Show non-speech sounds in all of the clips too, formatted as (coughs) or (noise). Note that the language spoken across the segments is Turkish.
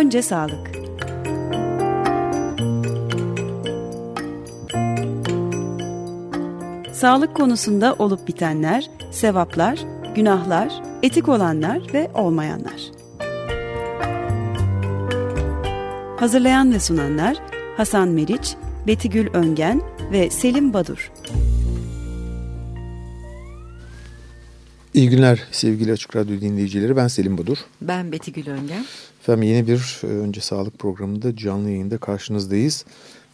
Önce sağlık. Sağlık konusunda olup bitenler, sevaplar, günahlar, etik olanlar ve olmayanlar. Hazırlayan ve sunanlar Hasan Meriç, Betigül Öngen ve Selim Badur. İyi günler sevgili Açık Radyo dinleyicileri. Ben Selim Badur. Ben Betigül Öngen. Efendim yeni bir e, Önce Sağlık programında canlı yayında karşınızdayız.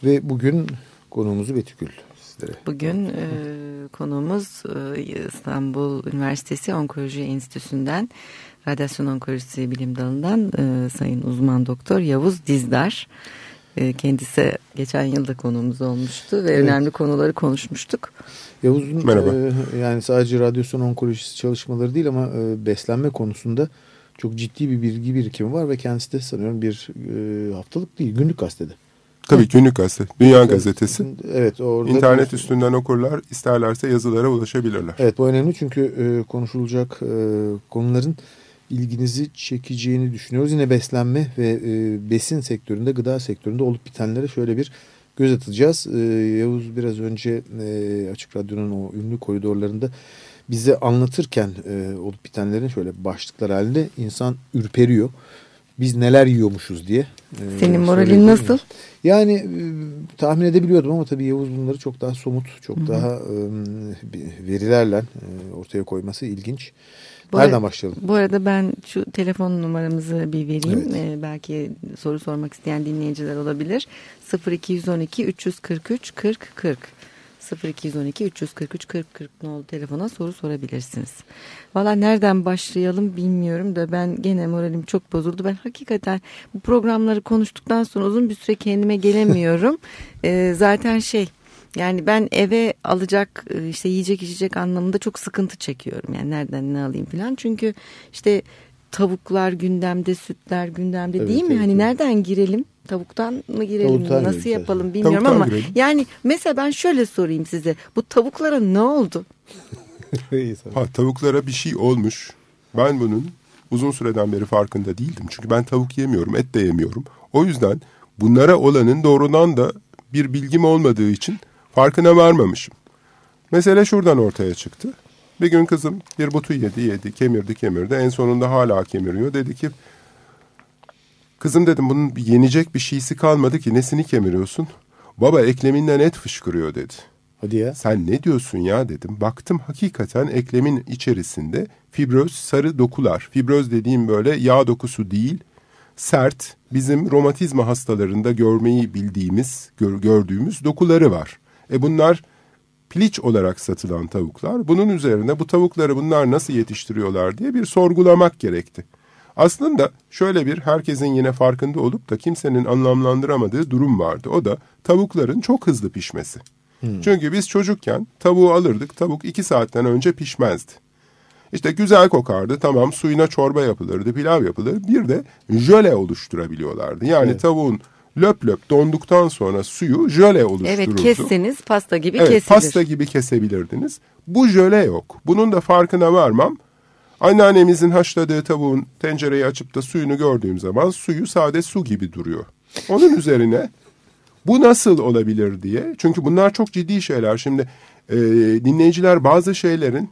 Ve bugün konuğumuzu Betigül sizlere. Bugün e, konuğumuz e, İstanbul Üniversitesi Onkoloji Enstitüsü'nden Radyasyon Onkolojisi Bilim Dalı'ndan e, Sayın Uzman Doktor Yavuz Dizdar. E, kendisi geçen yılda konuğumuz olmuştu ve evet. önemli konuları konuşmuştuk. Yavuz'un Merhaba. E, yani sadece radyasyon onkolojisi çalışmaları değil ama e, beslenme konusunda çok ciddi bir bilgi birikimi var ve kendisi de sanıyorum bir e, haftalık değil günlük gazetede. Tabii günlük gazete. Dünya gazetesi. Evet. Orada İnternet üstünden okurlar. isterlerse yazılara ulaşabilirler. Evet bu önemli çünkü e, konuşulacak e, konuların ilginizi çekeceğini düşünüyoruz. Yine beslenme ve e, besin sektöründe, gıda sektöründe olup bitenlere şöyle bir göz atacağız. E, Yavuz biraz önce e, Açık Radyo'nun o ünlü koridorlarında bize anlatırken e, olup bitenlerin şöyle başlıklar halinde insan ürperiyor. Biz neler yiyormuşuz diye. E, Senin moralin nasıl? Yani e, tahmin edebiliyordum ama tabii Yavuz bunları çok daha somut, çok Hı -hı. daha e, verilerle e, ortaya koyması ilginç. Bu Nereden başlayalım? Bu arada ben şu telefon numaramızı bir vereyim. Evet. Ee, belki soru sormak isteyen dinleyiciler olabilir. 0212 343 40 40. 0212 343 40 40 nolu telefona soru sorabilirsiniz. Valla nereden başlayalım bilmiyorum da ben gene moralim çok bozuldu. Ben hakikaten bu programları konuştuktan sonra uzun bir süre kendime (laughs) gelemiyorum. ee, zaten şey yani ben eve alacak e, işte yiyecek içecek anlamında çok sıkıntı çekiyorum. Yani nereden ne alayım falan. Çünkü işte tavuklar gündemde, sütler gündemde evet, değil mi? Evet, hani evet. nereden girelim? Tavuktan mı girelim? Tavuktan nasıl yapalım bilmiyorum Tavuktan ama girelim. yani mesela ben şöyle sorayım size. Bu tavuklara ne oldu? (laughs) ha, tavuklara bir şey olmuş. Ben bunun uzun süreden beri farkında değildim. Çünkü ben tavuk yemiyorum, et de yemiyorum. O yüzden bunlara olanın doğrudan da bir bilgim olmadığı için Farkına varmamışım. Mesele şuradan ortaya çıktı. Bir gün kızım bir butu yedi yedi kemirdi kemirdi en sonunda hala kemiriyor. Dedi ki kızım dedim bunun yenecek bir şeysi kalmadı ki nesini kemiriyorsun? Baba ekleminden et fışkırıyor dedi. Hadi ya. Sen ne diyorsun ya dedim. Baktım hakikaten eklemin içerisinde fibroz sarı dokular. Fibroz dediğim böyle yağ dokusu değil sert bizim romatizma hastalarında görmeyi bildiğimiz gör, gördüğümüz dokuları var. E bunlar piliç olarak satılan tavuklar. Bunun üzerine bu tavukları bunlar nasıl yetiştiriyorlar diye bir sorgulamak gerekti. Aslında şöyle bir herkesin yine farkında olup da kimsenin anlamlandıramadığı durum vardı. O da tavukların çok hızlı pişmesi. Hmm. Çünkü biz çocukken tavuğu alırdık. Tavuk iki saatten önce pişmezdi. İşte güzel kokardı. Tamam suyuna çorba yapılırdı, pilav yapılırdı. Bir de jöle oluşturabiliyorlardı. Yani evet. tavuğun löp löp donduktan sonra suyu jöle oluştururdu. Evet kesseniz pasta gibi evet, kesilir. Pasta gibi kesebilirdiniz. Bu jöle yok. Bunun da farkına varmam. Anneannemizin haşladığı tavuğun tencereyi açıp da suyunu gördüğüm zaman suyu sade su gibi duruyor. Onun üzerine bu nasıl olabilir diye. Çünkü bunlar çok ciddi şeyler. Şimdi e, dinleyiciler bazı şeylerin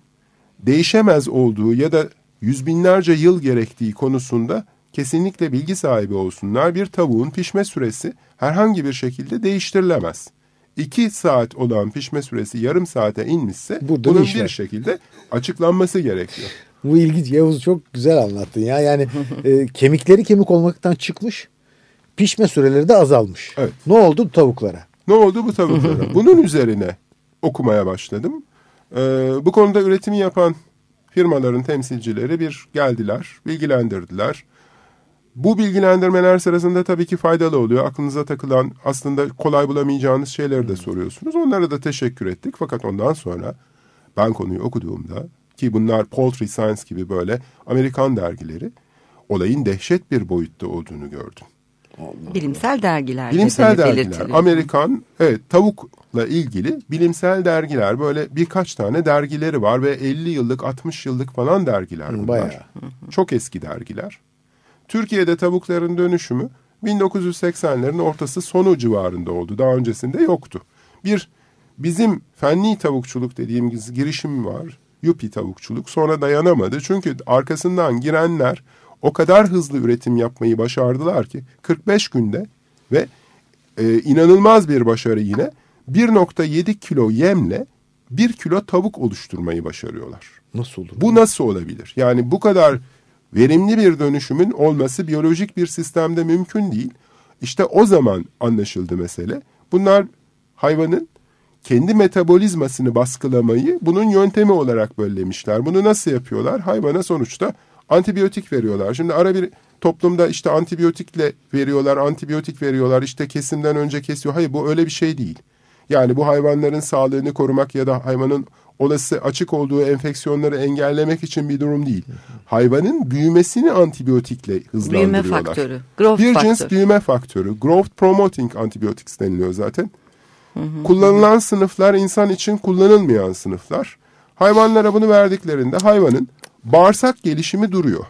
değişemez olduğu ya da yüz binlerce yıl gerektiği konusunda kesinlikle bilgi sahibi olsunlar. Bir tavuğun pişme süresi herhangi bir şekilde değiştirilemez. İki saat olan pişme süresi yarım saate inmişse Burada bunun bir var. şekilde açıklanması gerekiyor. Bu ilginç. Yavuz çok güzel anlattın ya. Yani e, kemikleri kemik olmaktan çıkmış. Pişme süreleri de azalmış. Evet. Ne oldu tavuklara? Ne oldu bu tavuklara? (laughs) Bunun üzerine okumaya başladım. Ee, bu konuda üretimi yapan firmaların temsilcileri bir geldiler, bilgilendirdiler. Bu bilgilendirmeler sırasında tabii ki faydalı oluyor. Aklınıza takılan aslında kolay bulamayacağınız şeyleri de soruyorsunuz. Onlara da teşekkür ettik. Fakat ondan sonra ben konuyu okuduğumda ki bunlar Poultry Science gibi böyle Amerikan dergileri olayın dehşet bir boyutta olduğunu gördüm. Allah bilimsel dergiler. Bilimsel dergiler. Amerikan evet tavukla ilgili bilimsel dergiler böyle birkaç tane dergileri var ve 50 yıllık 60 yıllık falan dergiler bunlar. Bayağı. Çok eski dergiler. Türkiye'de tavukların dönüşümü 1980'lerin ortası sonu civarında oldu. Daha öncesinde yoktu. Bir bizim fenli tavukçuluk dediğimiz girişim var. Yupi tavukçuluk sonra dayanamadı. Çünkü arkasından girenler o kadar hızlı üretim yapmayı başardılar ki 45 günde ve e, inanılmaz bir başarı yine 1.7 kilo yemle 1 kilo tavuk oluşturmayı başarıyorlar. Nasıl olur? Bu nasıl olabilir? Yani bu kadar verimli bir dönüşümün olması biyolojik bir sistemde mümkün değil. İşte o zaman anlaşıldı mesele. Bunlar hayvanın kendi metabolizmasını baskılamayı bunun yöntemi olarak bellemişler. Bunu nasıl yapıyorlar? Hayvana sonuçta antibiyotik veriyorlar. Şimdi ara bir toplumda işte antibiyotikle veriyorlar, antibiyotik veriyorlar, işte kesimden önce kesiyor. Hayır bu öyle bir şey değil. Yani bu hayvanların sağlığını korumak ya da hayvanın olası açık olduğu enfeksiyonları engellemek için bir durum değil. Hayvanın büyümesini antibiyotikle hızlandırıyorlar. Büyüme faktörü. Growth bir faktörü. cins büyüme faktörü. Growth promoting antibiotics deniliyor zaten. Kullanılan sınıflar insan için kullanılmayan sınıflar. Hayvanlara bunu verdiklerinde hayvanın bağırsak gelişimi duruyor.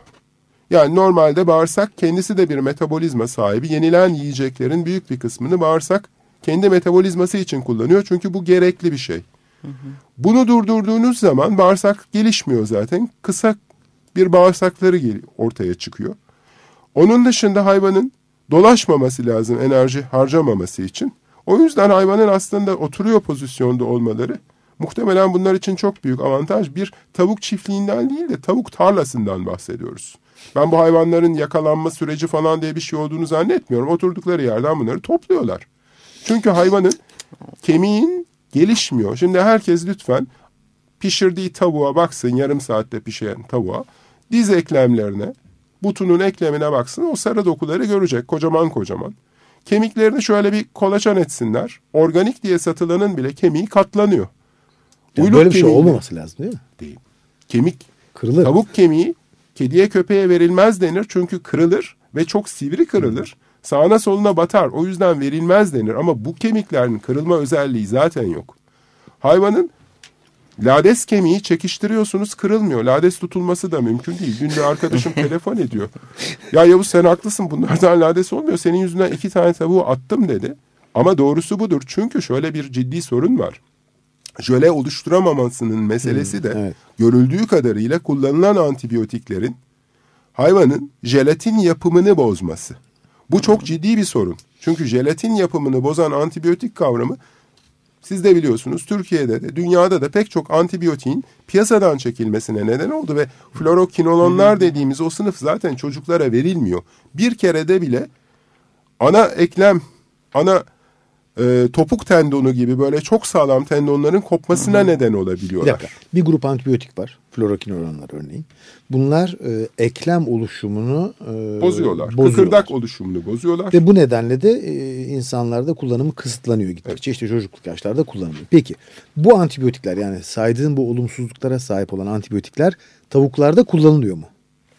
Yani normalde bağırsak kendisi de bir metabolizma sahibi. Yenilen yiyeceklerin büyük bir kısmını bağırsak kendi metabolizması için kullanıyor. Çünkü bu gerekli bir şey. Bunu durdurduğunuz zaman bağırsak gelişmiyor zaten. Kısa bir bağırsakları ortaya çıkıyor. Onun dışında hayvanın dolaşmaması lazım enerji harcamaması için. O yüzden hayvanın aslında oturuyor pozisyonda olmaları muhtemelen bunlar için çok büyük avantaj. Bir tavuk çiftliğinden değil de tavuk tarlasından bahsediyoruz. Ben bu hayvanların yakalanma süreci falan diye bir şey olduğunu zannetmiyorum. Oturdukları yerden bunları topluyorlar. Çünkü hayvanın kemiğin gelişmiyor. Şimdi herkes lütfen pişirdiği tavuğa baksın yarım saatte pişen tavuğa. Diz eklemlerine, butunun eklemine baksın o sarı dokuları görecek kocaman kocaman. Kemiklerini şöyle bir kolaçan etsinler. Organik diye satılanın bile kemiği katlanıyor. Yani Uyluk böyle bir şey olmaması lazım değil mi? Değil. Kemik Kırılır. Tavuk kemiği kediye köpeğe verilmez denir çünkü kırılır ve çok sivri kırılır. Sağına soluna batar o yüzden verilmez denir ama bu kemiklerin kırılma özelliği zaten yok. Hayvanın lades kemiği çekiştiriyorsunuz kırılmıyor. Lades tutulması da mümkün değil. Dün bir arkadaşım (laughs) telefon ediyor. Ya Yavuz sen haklısın bunlardan lades olmuyor. Senin yüzünden iki tane tavuğu attım dedi. Ama doğrusu budur. Çünkü şöyle bir ciddi sorun var. Jöle oluşturamamasının meselesi de evet. görüldüğü kadarıyla kullanılan antibiyotiklerin hayvanın jelatin yapımını bozması. Bu çok ciddi bir sorun. Çünkü jelatin yapımını bozan antibiyotik kavramı siz de biliyorsunuz Türkiye'de de dünyada da pek çok antibiyotiğin piyasadan çekilmesine neden oldu ve fluorokinolonlar dediğimiz o sınıf zaten çocuklara verilmiyor. Bir kerede bile ana eklem, ana e, topuk tendonu gibi böyle çok sağlam tendonların kopmasına neden Bir olabiliyorlar. dakika. Bir grup antibiyotik var. Fluorokinolonlar örneğin. Bunlar e, eklem oluşumunu e, Bozuyorlar. bozuyorlar. Kıkırdak oluşumunu bozuyorlar. Ve bu nedenle de e, insanlarda kullanımı kısıtlanıyor gittikçe. İşte çocukluk yaşlarda kullanılıyor. Peki bu antibiyotikler yani saydığın bu olumsuzluklara sahip olan antibiyotikler tavuklarda kullanılıyor mu?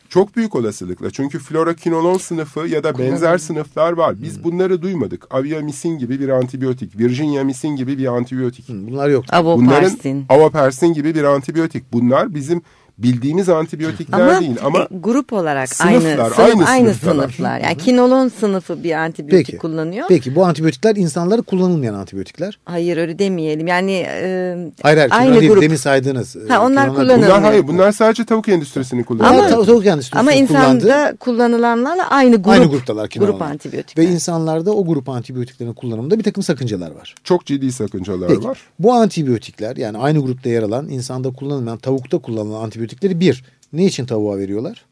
Çok büyük olasılıkla. Çünkü fluorokinolon sınıfı ya da benzer sınıflar var. Hmm. Biz bunları duymadık. Aviamisin gibi bir antibiyotik, Virginiamisin gibi bir antibiyotik. Hı, Bunlar yok. Avoparsin. Avopersin gibi bir antibiyotik. Bunlar bizim bildiğimiz antibiyotikler Ama değil ama e, grup olarak Sınıflar, aynı sınıf, aynı aynı, sınıftalar. sınıflar. Yani kinolon sınıfı bir antibiyotik Peki. kullanıyor. Peki bu antibiyotikler insanlara kullanılmayan antibiyotikler. Hayır öyle demeyelim. Yani e, Hayır hayır. aynı grup. Demin saydığınız. e, Ha, onlar kilonlar- kullanılmıyor. bunlar hayır bunlar sadece tavuk endüstrisini kullanıyor. Ama- tav- tavuk endüstrisinin Ama insanda kullanılanlarla aynı grup. aynı gruptalar. Grup kinolonlar. antibiyotikler. Ve insanlarda o grup antibiyotiklerin kullanımında bir takım sakıncalar var. Çok ciddi sakıncalar Peki var. bu antibiyotikler yani aynı grupta yer alan insanda kullanılmayan tavukta kullanılan antibiyotikleri bir ne için tavuğa veriyorlar?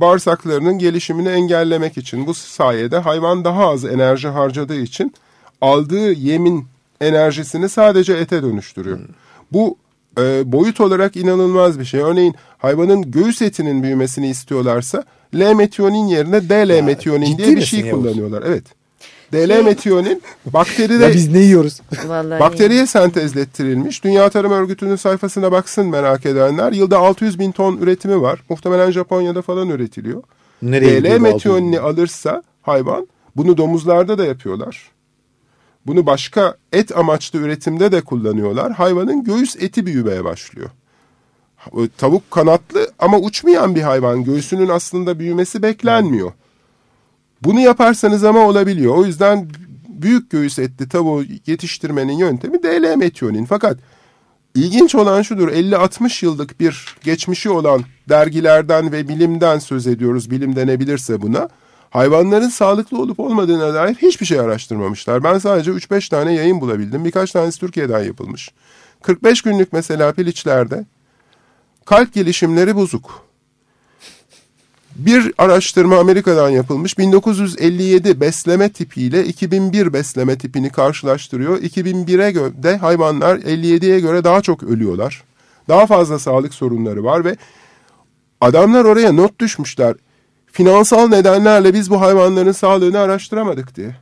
Bağırsaklarının gelişimini engellemek için bu sayede hayvan daha az enerji harcadığı için aldığı yemin enerjisini sadece ete dönüştürüyor. Bu e, boyut olarak inanılmaz bir şey. Örneğin hayvanın göğüs etinin büyümesini istiyorlarsa L-metionin yerine D-L-metionin ciddi diye bir şey kullanıyorlar. Evet. D-L-metionin bakteride Ya biz ne yiyoruz? Vallahi Bakteriye sentezlettirilmiş. Dünya Tarım Örgütü'nün sayfasına baksın merak edenler. Yılda 600 bin ton üretimi var. Muhtemelen Japonya'da falan üretiliyor. Nereye gidiyor DL bu metionini alırsa hayvan bunu domuzlarda da yapıyorlar. Bunu başka et amaçlı üretimde de kullanıyorlar. Hayvanın göğüs eti büyümeye başlıyor. Tavuk kanatlı ama uçmayan bir hayvan. Göğsünün aslında büyümesi beklenmiyor. Bunu yaparsanız ama olabiliyor. O yüzden büyük göğüs etli tavuğu yetiştirmenin yöntemi DL metionin. Fakat ilginç olan şudur 50-60 yıllık bir geçmişi olan dergilerden ve bilimden söz ediyoruz. Bilim denebilirse buna. Hayvanların sağlıklı olup olmadığına dair hiçbir şey araştırmamışlar. Ben sadece 3-5 tane yayın bulabildim. Birkaç tanesi Türkiye'den yapılmış. 45 günlük mesela piliçlerde kalp gelişimleri bozuk. Bir araştırma Amerika'dan yapılmış. 1957 besleme tipiyle 2001 besleme tipini karşılaştırıyor. 2001'e göre hayvanlar 57'ye göre daha çok ölüyorlar. Daha fazla sağlık sorunları var ve adamlar oraya not düşmüşler. Finansal nedenlerle biz bu hayvanların sağlığını araştıramadık diye.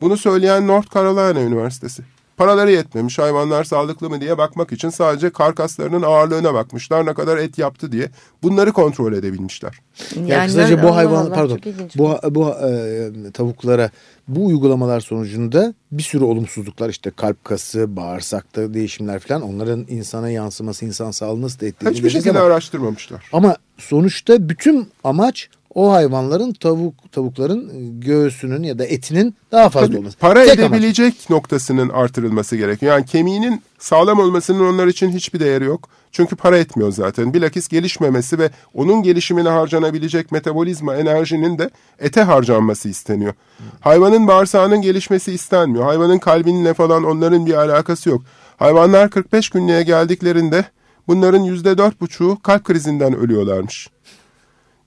Bunu söyleyen North Carolina Üniversitesi. Paraları yetmemiş hayvanlar sağlıklı mı diye bakmak için sadece karkaslarının ağırlığına bakmışlar ne kadar et yaptı diye. Bunları kontrol edebilmişler. Yani, yani kısaca bu hayvan pardon bu bu e, tavuklara bu uygulamalar sonucunda bir sürü olumsuzluklar işte kalp kası, bağırsakta değişimler falan onların insana yansıması, insan sağlığını nasıl etkilediğini Hiçbir şekilde ama, araştırmamışlar. Ama sonuçta bütün amaç o hayvanların tavuk tavukların göğsünün ya da etinin daha fazla Tabii, olması. Para Tek edebilecek amaç. noktasının artırılması gerekiyor. Yani kemiğinin sağlam olmasının onlar için hiçbir değeri yok. Çünkü para etmiyor zaten. Bilakis gelişmemesi ve onun gelişimine harcanabilecek metabolizma enerjinin de ete harcanması isteniyor. Hmm. Hayvanın bağırsağının gelişmesi istenmiyor. Hayvanın kalbinle falan onların bir alakası yok. Hayvanlar 45 günlüğe geldiklerinde bunların %4,5'u kalp krizinden ölüyorlarmış.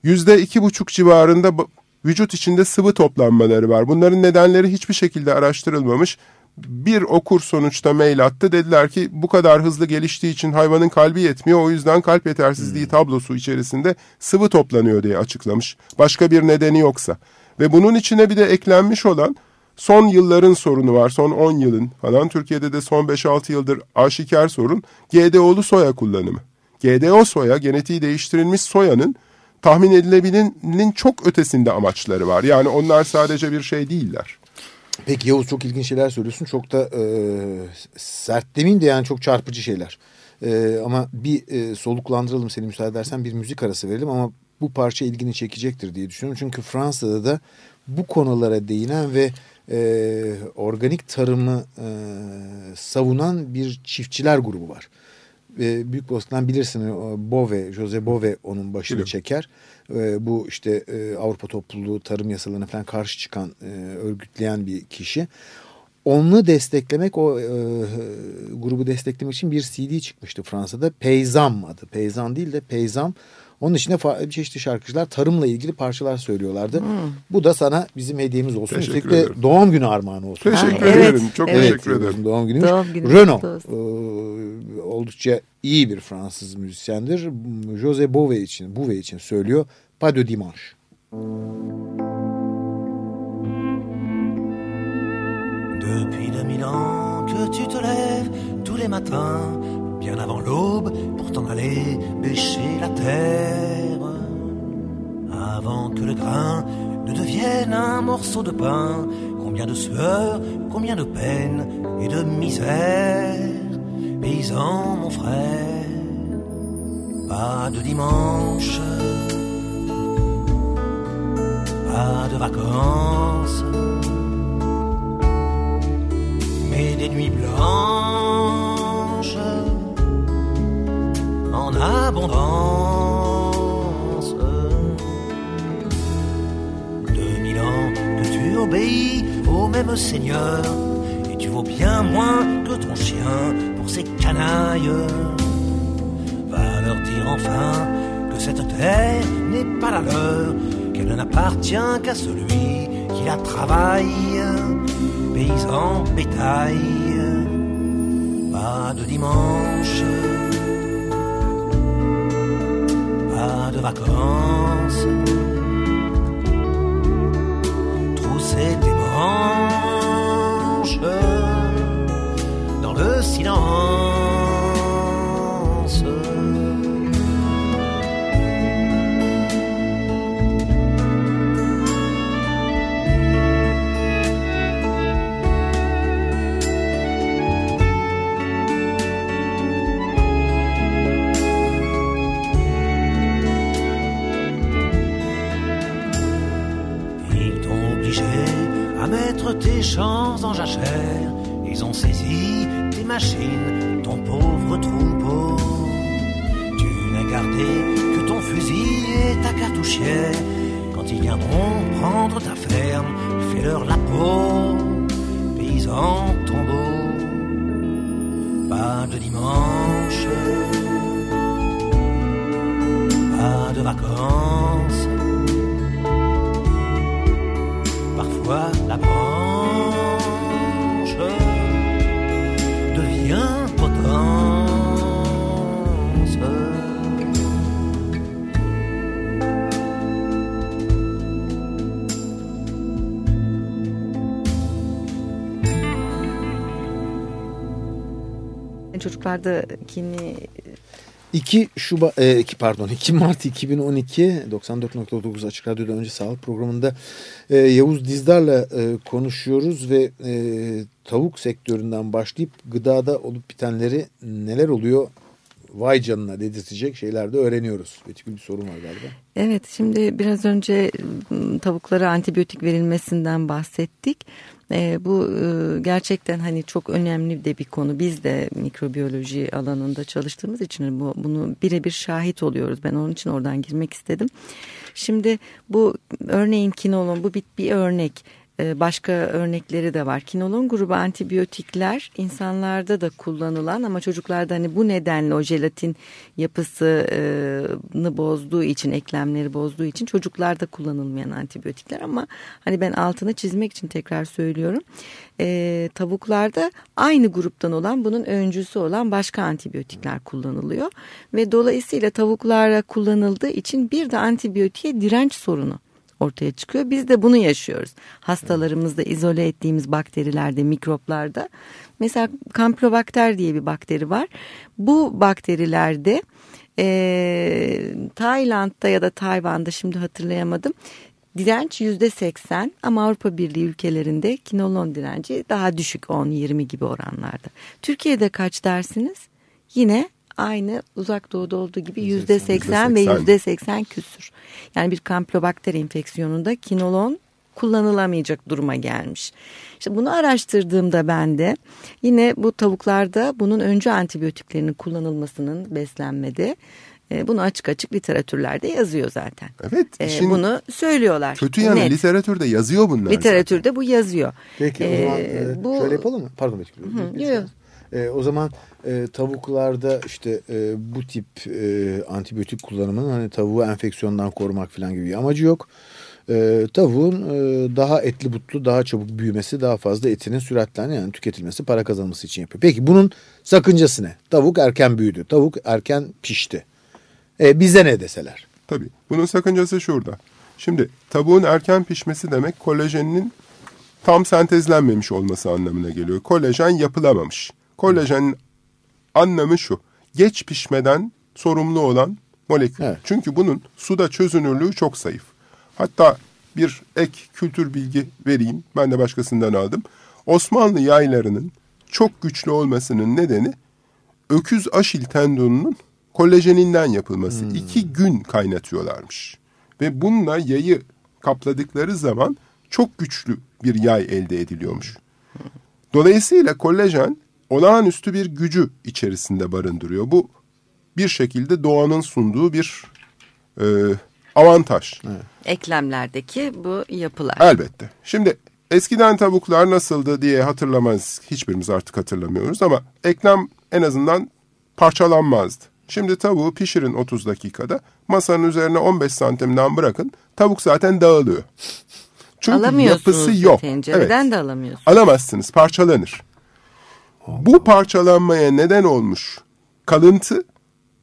Yüzde iki buçuk civarında vücut içinde sıvı toplanmaları var. Bunların nedenleri hiçbir şekilde araştırılmamış. Bir okur sonuçta mail attı. Dediler ki bu kadar hızlı geliştiği için hayvanın kalbi yetmiyor. O yüzden kalp yetersizliği hmm. tablosu içerisinde sıvı toplanıyor diye açıklamış. Başka bir nedeni yoksa. Ve bunun içine bir de eklenmiş olan son yılların sorunu var. Son 10 yılın falan. Türkiye'de de son 5-6 yıldır aşikar sorun. GDO'lu soya kullanımı. GDO soya, genetiği değiştirilmiş soyanın tahmin edilebilenin çok ötesinde amaçları var. Yani onlar sadece bir şey değiller. Peki Yavuz çok ilginç şeyler söylüyorsun. Çok da e, sert demeyeyim de yani çok çarpıcı şeyler. E, ama bir e, soluklandıralım seni müsaade edersen bir müzik arası verelim ama bu parça ilgini çekecektir diye düşünüyorum. Çünkü Fransa'da da bu konulara değinen ve e, organik tarımı e, savunan bir çiftçiler grubu var e, Büyük Bostan bilirsin Bove, Jose Bove onun başını Biliyorum. çeker. E, bu işte e, Avrupa topluluğu tarım yasalarına falan karşı çıkan, e, örgütleyen bir kişi. Onu desteklemek, o e, grubu desteklemek için bir CD çıkmıştı Fransa'da. Peyzam adı. Peyzan değil de Peyzam. Onun içinde çeşitli şarkıcılar tarımla ilgili parçalar söylüyorlardı. Hmm. Bu da sana bizim hediyemiz olsun. Teşekkür Üstelik ederim. de doğum günü armağanı olsun. Teşekkür ha, ederim. Evet, Çok evet. teşekkür ederim. Doğum günü. Doğum günü Renault e, oldukça iyi bir Fransız müzisyendir. Jose Bove için, Bove için söylüyor. Pas de dimanche. Depuis 2000 ans que tu te lèves tous les matins bien avant l'aube pour t'en aller bêcher la terre. Avant que le grain ne devienne un morceau de pain, combien de sueur, combien de peine et de misère. Paysan, mon frère, pas de dimanche, pas de vacances, mais des nuits blanches abondance. Deux mille ans que tu obéis au même Seigneur, et tu vaux bien moins que ton chien pour ces canailles. Va leur dire enfin que cette terre n'est pas la leur, qu'elle n'appartient qu'à celui qui la travaille, paysan bétail. Pas de dimanche vacances. Trousser tes manches dans le silence. Tes champs en jachère. Ils ont saisi tes machines, ton pauvre troupeau. Tu n'as gardé que ton fusil et ta cartouchière. Quand ils viendront prendre ta ferme, fais-leur la peau, paysan tombeau. Pas de dimanche, pas de vacances. Parfois la branche Çocuklardakini 2 Şubat, e, 2 pardon 2 Mart 2012 94.9 Açık Radyo'da önce sağlık programında e, Yavuz Dizdar'la e, konuşuyoruz ve e, tavuk sektöründen başlayıp gıdada olup bitenleri neler oluyor vay canına dedirtecek şeyler de öğreniyoruz. Betül bir sorun var galiba. Evet şimdi biraz önce ıı, tavuklara antibiyotik verilmesinden bahsettik. E, bu e, gerçekten hani çok önemli de bir konu. Biz de mikrobiyoloji alanında çalıştığımız için bu, bunu birebir şahit oluyoruz. Ben onun için oradan girmek istedim. Şimdi bu örneğin kinolon bu bir, bir örnek. Ee, başka örnekleri de var. Kinolon grubu antibiyotikler insanlarda da kullanılan ama çocuklarda hani bu nedenle o jelatin yapısını bozduğu için, eklemleri bozduğu için çocuklarda kullanılmayan antibiyotikler ama hani ben altını çizmek için tekrar söylüyorum. E, tavuklarda aynı gruptan olan bunun öncüsü olan başka antibiyotikler kullanılıyor ve dolayısıyla tavuklara kullanıldığı için bir de antibiyotiğe direnç sorunu ortaya çıkıyor. Biz de bunu yaşıyoruz. Hastalarımızda izole ettiğimiz bakterilerde, mikroplarda. Mesela Campylobacter diye bir bakteri var. Bu bakterilerde e, Tayland'da ya da Tayvan'da şimdi hatırlayamadım. Direnç yüzde seksen ama Avrupa Birliği ülkelerinde kinolon direnci daha düşük 10-20 gibi oranlarda. Türkiye'de kaç dersiniz? Yine aynı uzak doğuda olduğu gibi yüzde seksen ve yüzde seksen küsür. Yani bir kampilobakter enfeksiyonunda kinolon kullanılamayacak duruma gelmiş. İşte bunu araştırdığımda ben de yine bu tavuklarda bunun önce antibiyotiklerinin kullanılmasının beslenmede e, bunu açık açık literatürlerde yazıyor zaten. Evet. E, bunu söylüyorlar. Kötü yanı Net. literatürde yazıyor bunlar. Literatürde zaten. bu yazıyor. Peki o zaman e, bu... şöyle yapalım mı? Pardon Betül. Yok e, o zaman e, tavuklarda işte e, bu tip e, antibiyotik kullanımının hani tavuğu enfeksiyondan korumak falan gibi bir amacı yok. E, tavuğun e, daha etli butlu, daha çabuk büyümesi, daha fazla etinin süratlenme yani tüketilmesi, para kazanması için yapıyor. Peki bunun sakıncası ne? Tavuk erken büyüdü, tavuk erken pişti. E, bize ne deseler? Tabii. Bunun sakıncası şurada. Şimdi tavuğun erken pişmesi demek kolajeninin tam sentezlenmemiş olması anlamına geliyor. Kolajen yapılamamış. Kolajenin anlamı şu. Geç pişmeden sorumlu olan molekül. Evet. Çünkü bunun suda çözünürlüğü çok zayıf. Hatta bir ek kültür bilgi vereyim. Ben de başkasından aldım. Osmanlı yaylarının çok güçlü olmasının nedeni öküz aşil tendonunun kolajeninden yapılması. Hmm. İki gün kaynatıyorlarmış. Ve bununla yayı kapladıkları zaman çok güçlü bir yay elde ediliyormuş. Dolayısıyla kolajen olağanüstü bir gücü içerisinde barındırıyor. Bu bir şekilde doğanın sunduğu bir e, avantaj. Evet. Eklemlerdeki bu yapılar. Elbette. Şimdi eskiden tavuklar nasıldı diye hatırlamaz hiçbirimiz artık hatırlamıyoruz ama eklem en azından parçalanmazdı. Şimdi tavuğu pişirin 30 dakikada masanın üzerine 15 santimden bırakın tavuk zaten dağılıyor. Çünkü yapısı yok. Tencereden evet. de alamıyorsunuz. Alamazsınız parçalanır. Bu parçalanmaya neden olmuş kalıntı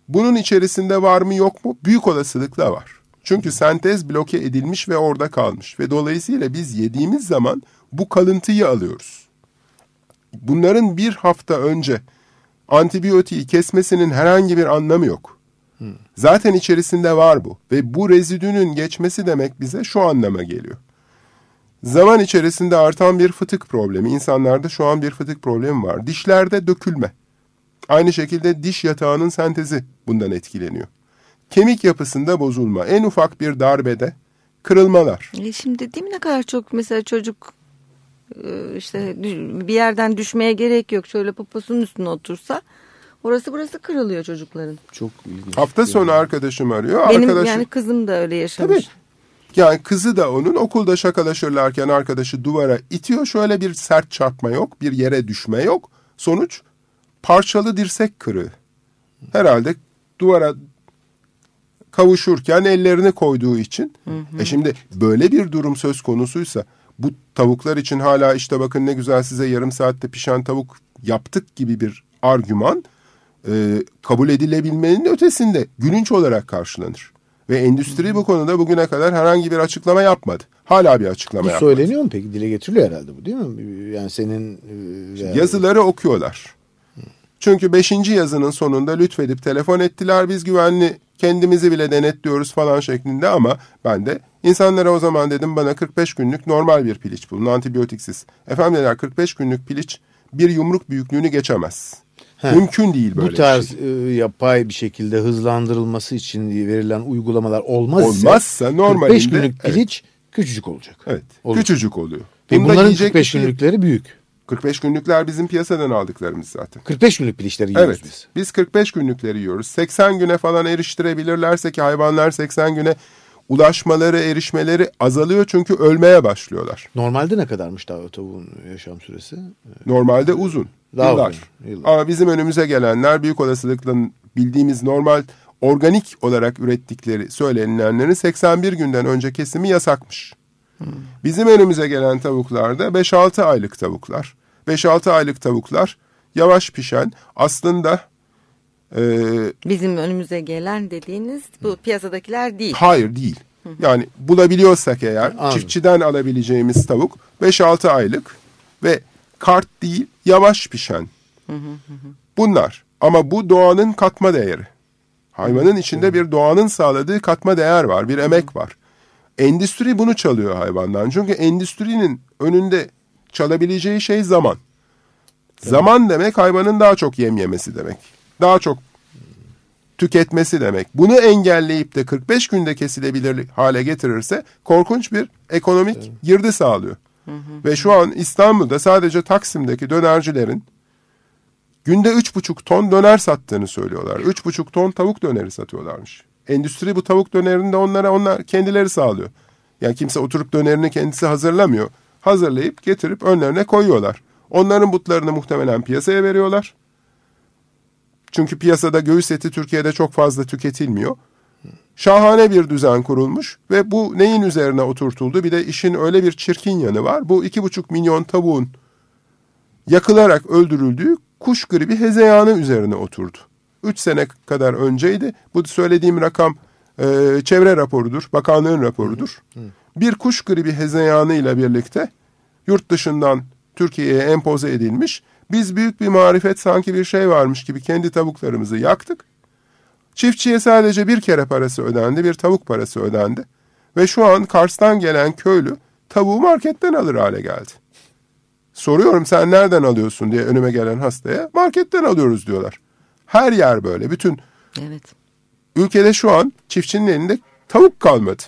bunun içerisinde var mı yok mu? Büyük olasılıkla var. Çünkü sentez bloke edilmiş ve orada kalmış ve dolayısıyla biz yediğimiz zaman bu kalıntıyı alıyoruz. Bunların bir hafta önce antibiyotiği kesmesinin herhangi bir anlamı yok. Zaten içerisinde var bu ve bu rezidünün geçmesi demek bize şu anlama geliyor. Zaman içerisinde artan bir fıtık problemi. İnsanlarda şu an bir fıtık problemi var. Dişlerde dökülme. Aynı şekilde diş yatağının sentezi bundan etkileniyor. Kemik yapısında bozulma. En ufak bir darbede kırılmalar. E şimdi değil mi ne kadar çok mesela çocuk e, işte bir yerden düşmeye gerek yok. Şöyle poposunun üstüne otursa orası burası kırılıyor çocukların. Çok ilginç. Hafta sonu arkadaşım arıyor. Benim Arkadaşı, yani kızım da öyle yaşamış. Tabii. Yani kızı da onun okulda şakalaşırlarken arkadaşı duvara itiyor. Şöyle bir sert çarpma yok, bir yere düşme yok. Sonuç parçalı dirsek kırığı. Herhalde duvara kavuşurken ellerini koyduğu için. Hı hı. E şimdi böyle bir durum söz konusuysa bu tavuklar için hala işte bakın ne güzel size yarım saatte pişen tavuk yaptık gibi bir argüman e, kabul edilebilmenin ötesinde gülünç olarak karşılanır. Ve endüstri bu konuda bugüne kadar herhangi bir açıklama yapmadı. Hala bir açıklama bu yapmadı. Söyleniyor mu peki? Dile getiriliyor herhalde bu değil mi? Yani senin... E, Yazıları okuyorlar. Çünkü beşinci yazının sonunda lütfedip telefon ettiler. Biz güvenli kendimizi bile denetliyoruz falan şeklinde ama ben de insanlara o zaman dedim bana 45 günlük normal bir piliç bulun antibiyotiksiz. Efendim dediler 45 günlük piliç bir yumruk büyüklüğünü geçemez. He. Mümkün değil böyle Bu tarz şey. e, yapay bir şekilde hızlandırılması için verilen uygulamalar olmaz olmazsa normalinde 45 günlük piliç evet. küçücük olacak. Evet. Olur. Küçücük oluyor. Ve bunların 45 şey günlükleri büyük. 45 günlükler bizim piyasadan aldıklarımız zaten. 45 günlük pilişleri yiyoruz evet, biz. Biz 45 günlükleri yiyoruz. 80 güne falan eriştirebilirlerse ki hayvanlar 80 güne ulaşmaları, erişmeleri azalıyor çünkü ölmeye başlıyorlar. Normalde ne kadarmış daha tavuğun yaşam süresi? Normalde uzun. Daha yıllar. Uzun, yıllar. Ama bizim önümüze gelenler büyük olasılıkla bildiğimiz normal organik olarak ürettikleri söylenilenlerin 81 günden önce kesimi yasakmış. Hmm. Bizim önümüze gelen tavuklarda 5-6 aylık tavuklar. 5-6 aylık tavuklar yavaş pişen aslında e, bizim önümüze gelen dediğiniz bu piyasadakiler değil. Hayır değil. Yani bulabiliyorsak eğer Anladım. çiftçiden alabileceğimiz tavuk 5-6 aylık ve kart değil yavaş pişen. Bunlar ama bu doğanın katma değeri. Hayvanın içinde bir doğanın sağladığı katma değer var, bir emek var. Endüstri bunu çalıyor hayvandan. Çünkü endüstrinin önünde çalabileceği şey zaman. Zaman demek hayvanın daha çok yem yemesi demek. Daha çok tüketmesi demek. Bunu engelleyip de 45 günde kesilebilir hale getirirse korkunç bir ekonomik evet. girdi sağlıyor. Hı hı. Ve şu an İstanbul'da sadece Taksim'deki dönercilerin günde 3,5 ton döner sattığını söylüyorlar. 3,5 ton tavuk döneri satıyorlarmış. Endüstri bu tavuk dönerini de onlara onlar kendileri sağlıyor. Yani kimse oturup dönerini kendisi hazırlamıyor. Hazırlayıp getirip önlerine koyuyorlar. Onların butlarını muhtemelen piyasaya veriyorlar. Çünkü piyasada göğüs eti Türkiye'de çok fazla tüketilmiyor. Şahane bir düzen kurulmuş ve bu neyin üzerine oturtuldu? Bir de işin öyle bir çirkin yanı var. Bu iki buçuk milyon tavuğun yakılarak öldürüldüğü kuş gribi hezeyanı üzerine oturdu. Üç sene kadar önceydi. Bu söylediğim rakam e, çevre raporudur, bakanlığın raporudur. Bir kuş gribi hezeyanı ile birlikte yurt dışından Türkiye'ye empoze edilmiş biz büyük bir marifet sanki bir şey varmış gibi kendi tavuklarımızı yaktık. Çiftçiye sadece bir kere parası ödendi, bir tavuk parası ödendi. Ve şu an Kars'tan gelen köylü tavuğu marketten alır hale geldi. Soruyorum sen nereden alıyorsun diye önüme gelen hastaya marketten alıyoruz diyorlar. Her yer böyle. Bütün evet. ülkede şu an çiftçinin elinde tavuk kalmadı.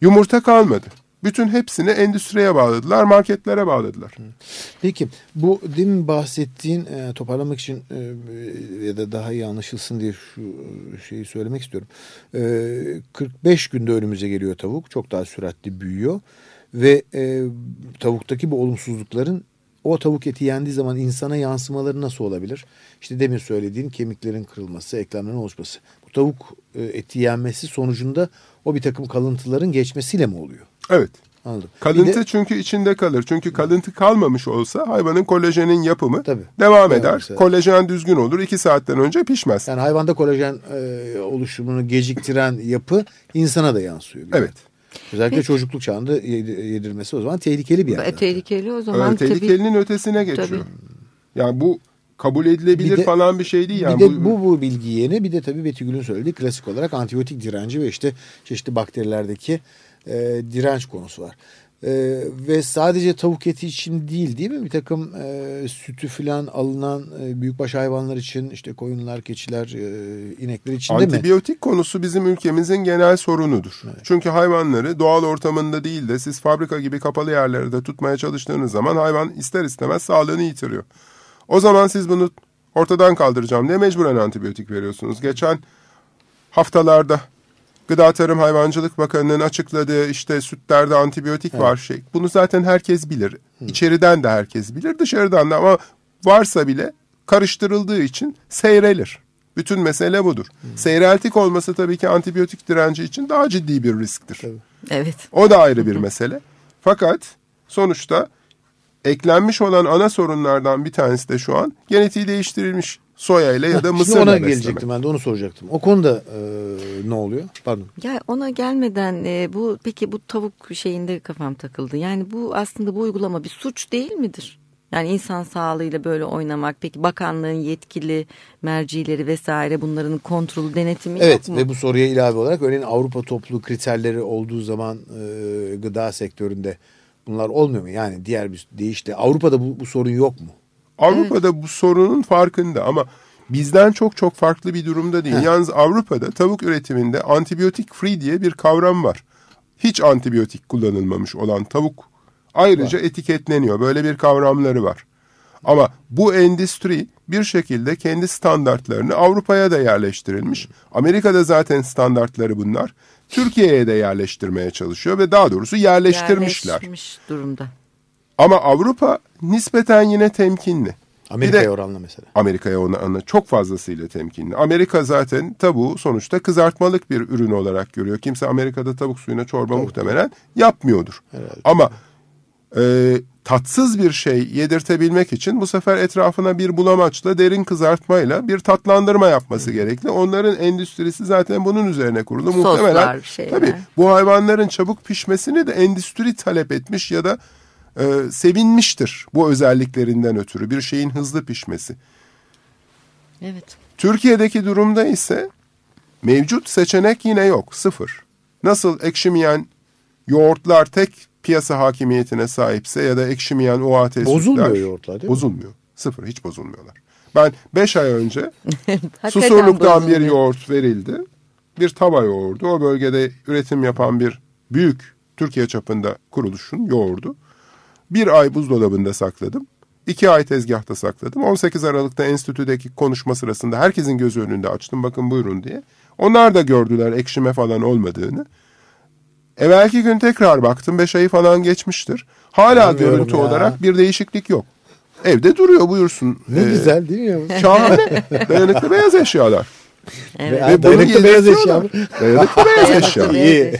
Yumurta kalmadı. Bütün hepsini endüstriye bağladılar, marketlere bağladılar. Peki bu demin bahsettiğin e, toparlamak için e, ya da daha iyi anlaşılsın diye şu şeyi söylemek istiyorum. E, 45 günde önümüze geliyor tavuk. Çok daha süratli büyüyor. Ve e, tavuktaki bu olumsuzlukların o tavuk eti yendiği zaman insana yansımaları nasıl olabilir? İşte demin söylediğin kemiklerin kırılması, eklemlerin oluşması. Tavuk e, eti yenmesi sonucunda o bir takım kalıntıların geçmesiyle mi oluyor? Evet. Anladım. Kalıntı de, çünkü içinde kalır. Çünkü kalıntı kalmamış olsa hayvanın kolajenin yapımı tabii, devam eder. Mesela. Kolajen düzgün olur. iki saatten önce pişmez. Yani hayvanda kolajen e, oluşumunu geciktiren yapı insana da yansıyor. Evet. Özellikle Peki. çocukluk çağında yedirmesi o zaman tehlikeli bir yer. Tehlikeli o zaman. Evet, tehlikelinin tabii. ötesine geçiyor. Tabii. Yani bu kabul edilebilir bir de, falan bir şey değil. Yani bir de bu, bu bilgi yeni bir de tabii Betty söylediği klasik olarak antibiyotik direnci ve işte çeşitli bakterilerdeki e, direnç konusu var. Ee, ve sadece tavuk eti için değil değil mi? Bir takım e, sütü falan alınan e, büyükbaş hayvanlar için işte koyunlar, keçiler, e, inekler için değil mi? Antibiyotik konusu bizim ülkemizin genel sorunudur. Evet. Çünkü hayvanları doğal ortamında değil de siz fabrika gibi kapalı yerlerde tutmaya çalıştığınız zaman hayvan ister istemez sağlığını yitiriyor. O zaman siz bunu ortadan kaldıracağım diye mecburen antibiyotik veriyorsunuz. Geçen haftalarda Gıda Tarım Hayvancılık Bakanı'nın açıkladığı işte sütlerde antibiyotik evet. var şey. Bunu zaten herkes bilir. Hı. İçeriden de herkes bilir, dışarıdan da ama varsa bile karıştırıldığı için seyrelir. Bütün mesele budur. Hı. Seyreltik olması tabii ki antibiyotik direnci için daha ciddi bir risktir. Tabii. Evet. O da ayrı bir mesele. Fakat sonuçta eklenmiş olan ana sorunlardan bir tanesi de şu an genetiği değiştirilmiş soya ile ya da mısırla Şimdi ona besleme. gelecektim ben de onu soracaktım. O konuda e, ne oluyor? Pardon. Ya ona gelmeden e, bu peki bu tavuk şeyinde kafam takıldı. Yani bu aslında bu uygulama bir suç değil midir? Yani insan sağlığıyla böyle oynamak. Peki bakanlığın yetkili mercileri vesaire bunların kontrolü denetimi evet, yok mu? Evet ve bu soruya ilave olarak örneğin Avrupa toplu kriterleri olduğu zaman e, gıda sektöründe bunlar olmuyor mu? Yani diğer bir deyişle Avrupa'da bu, bu sorun yok mu? Avrupa'da evet. bu sorunun farkında ama bizden çok çok farklı bir durumda değil. Heh. Yalnız Avrupa'da tavuk üretiminde antibiyotik free diye bir kavram var. Hiç antibiyotik kullanılmamış olan tavuk ayrıca var. etiketleniyor. Böyle bir kavramları var. Ama bu endüstri bir şekilde kendi standartlarını Avrupa'ya da yerleştirilmiş. Amerika'da zaten standartları bunlar. Türkiye'ye de yerleştirmeye çalışıyor ve daha doğrusu yerleştirmişler. Yerleşmiş durumda. Ama Avrupa nispeten yine temkinli. Amerika'ya oranla mesela. Amerika'ya oranla çok fazlasıyla temkinli. Amerika zaten tavuğu sonuçta kızartmalık bir ürün olarak görüyor. Kimse Amerika'da tavuk suyuna çorba Tabii. muhtemelen yapmıyordur. Herhalde. Ama e, tatsız bir şey yedirtebilmek için bu sefer etrafına bir bulamaçla derin kızartmayla bir tatlandırma yapması gerekli. Onların endüstrisi zaten bunun üzerine kurulu. Soslar, muhtemelen şeyler. tabii bu hayvanların çabuk pişmesini de endüstri talep etmiş ya da e, sevinmiştir bu özelliklerinden ötürü bir şeyin hızlı pişmesi. Evet. Türkiye'deki durumda ise mevcut seçenek yine yok sıfır. Nasıl ekşimeyen yoğurtlar tek piyasa hakimiyetine sahipse ya da ekşimeyen OAT sütler. Bozulmuyor yoğurtlar değil mi? Bozulmuyor. Sıfır hiç bozulmuyorlar. Ben beş ay önce (laughs) Susurluk'tan bir yoğurt verildi. Bir tava yoğurdu. O bölgede üretim yapan bir büyük Türkiye çapında kuruluşun yoğurdu. Bir ay buzdolabında sakladım. İki ay tezgahta sakladım. 18 Aralık'ta enstitüdeki konuşma sırasında herkesin gözü önünde açtım. Bakın buyurun diye. Onlar da gördüler ekşime falan olmadığını. Evvelki gün tekrar baktım. Beş ayı falan geçmiştir. Hala görüntü ya. olarak bir değişiklik yok. Evde duruyor buyursun. Ne ee, güzel değil mi? Ya? (laughs) Şahane. Dayanıklı beyaz eşyalar. Evet. Ve dayanıklı beyaz eşya mı? Dayanıklı beyaz eşya. İyi.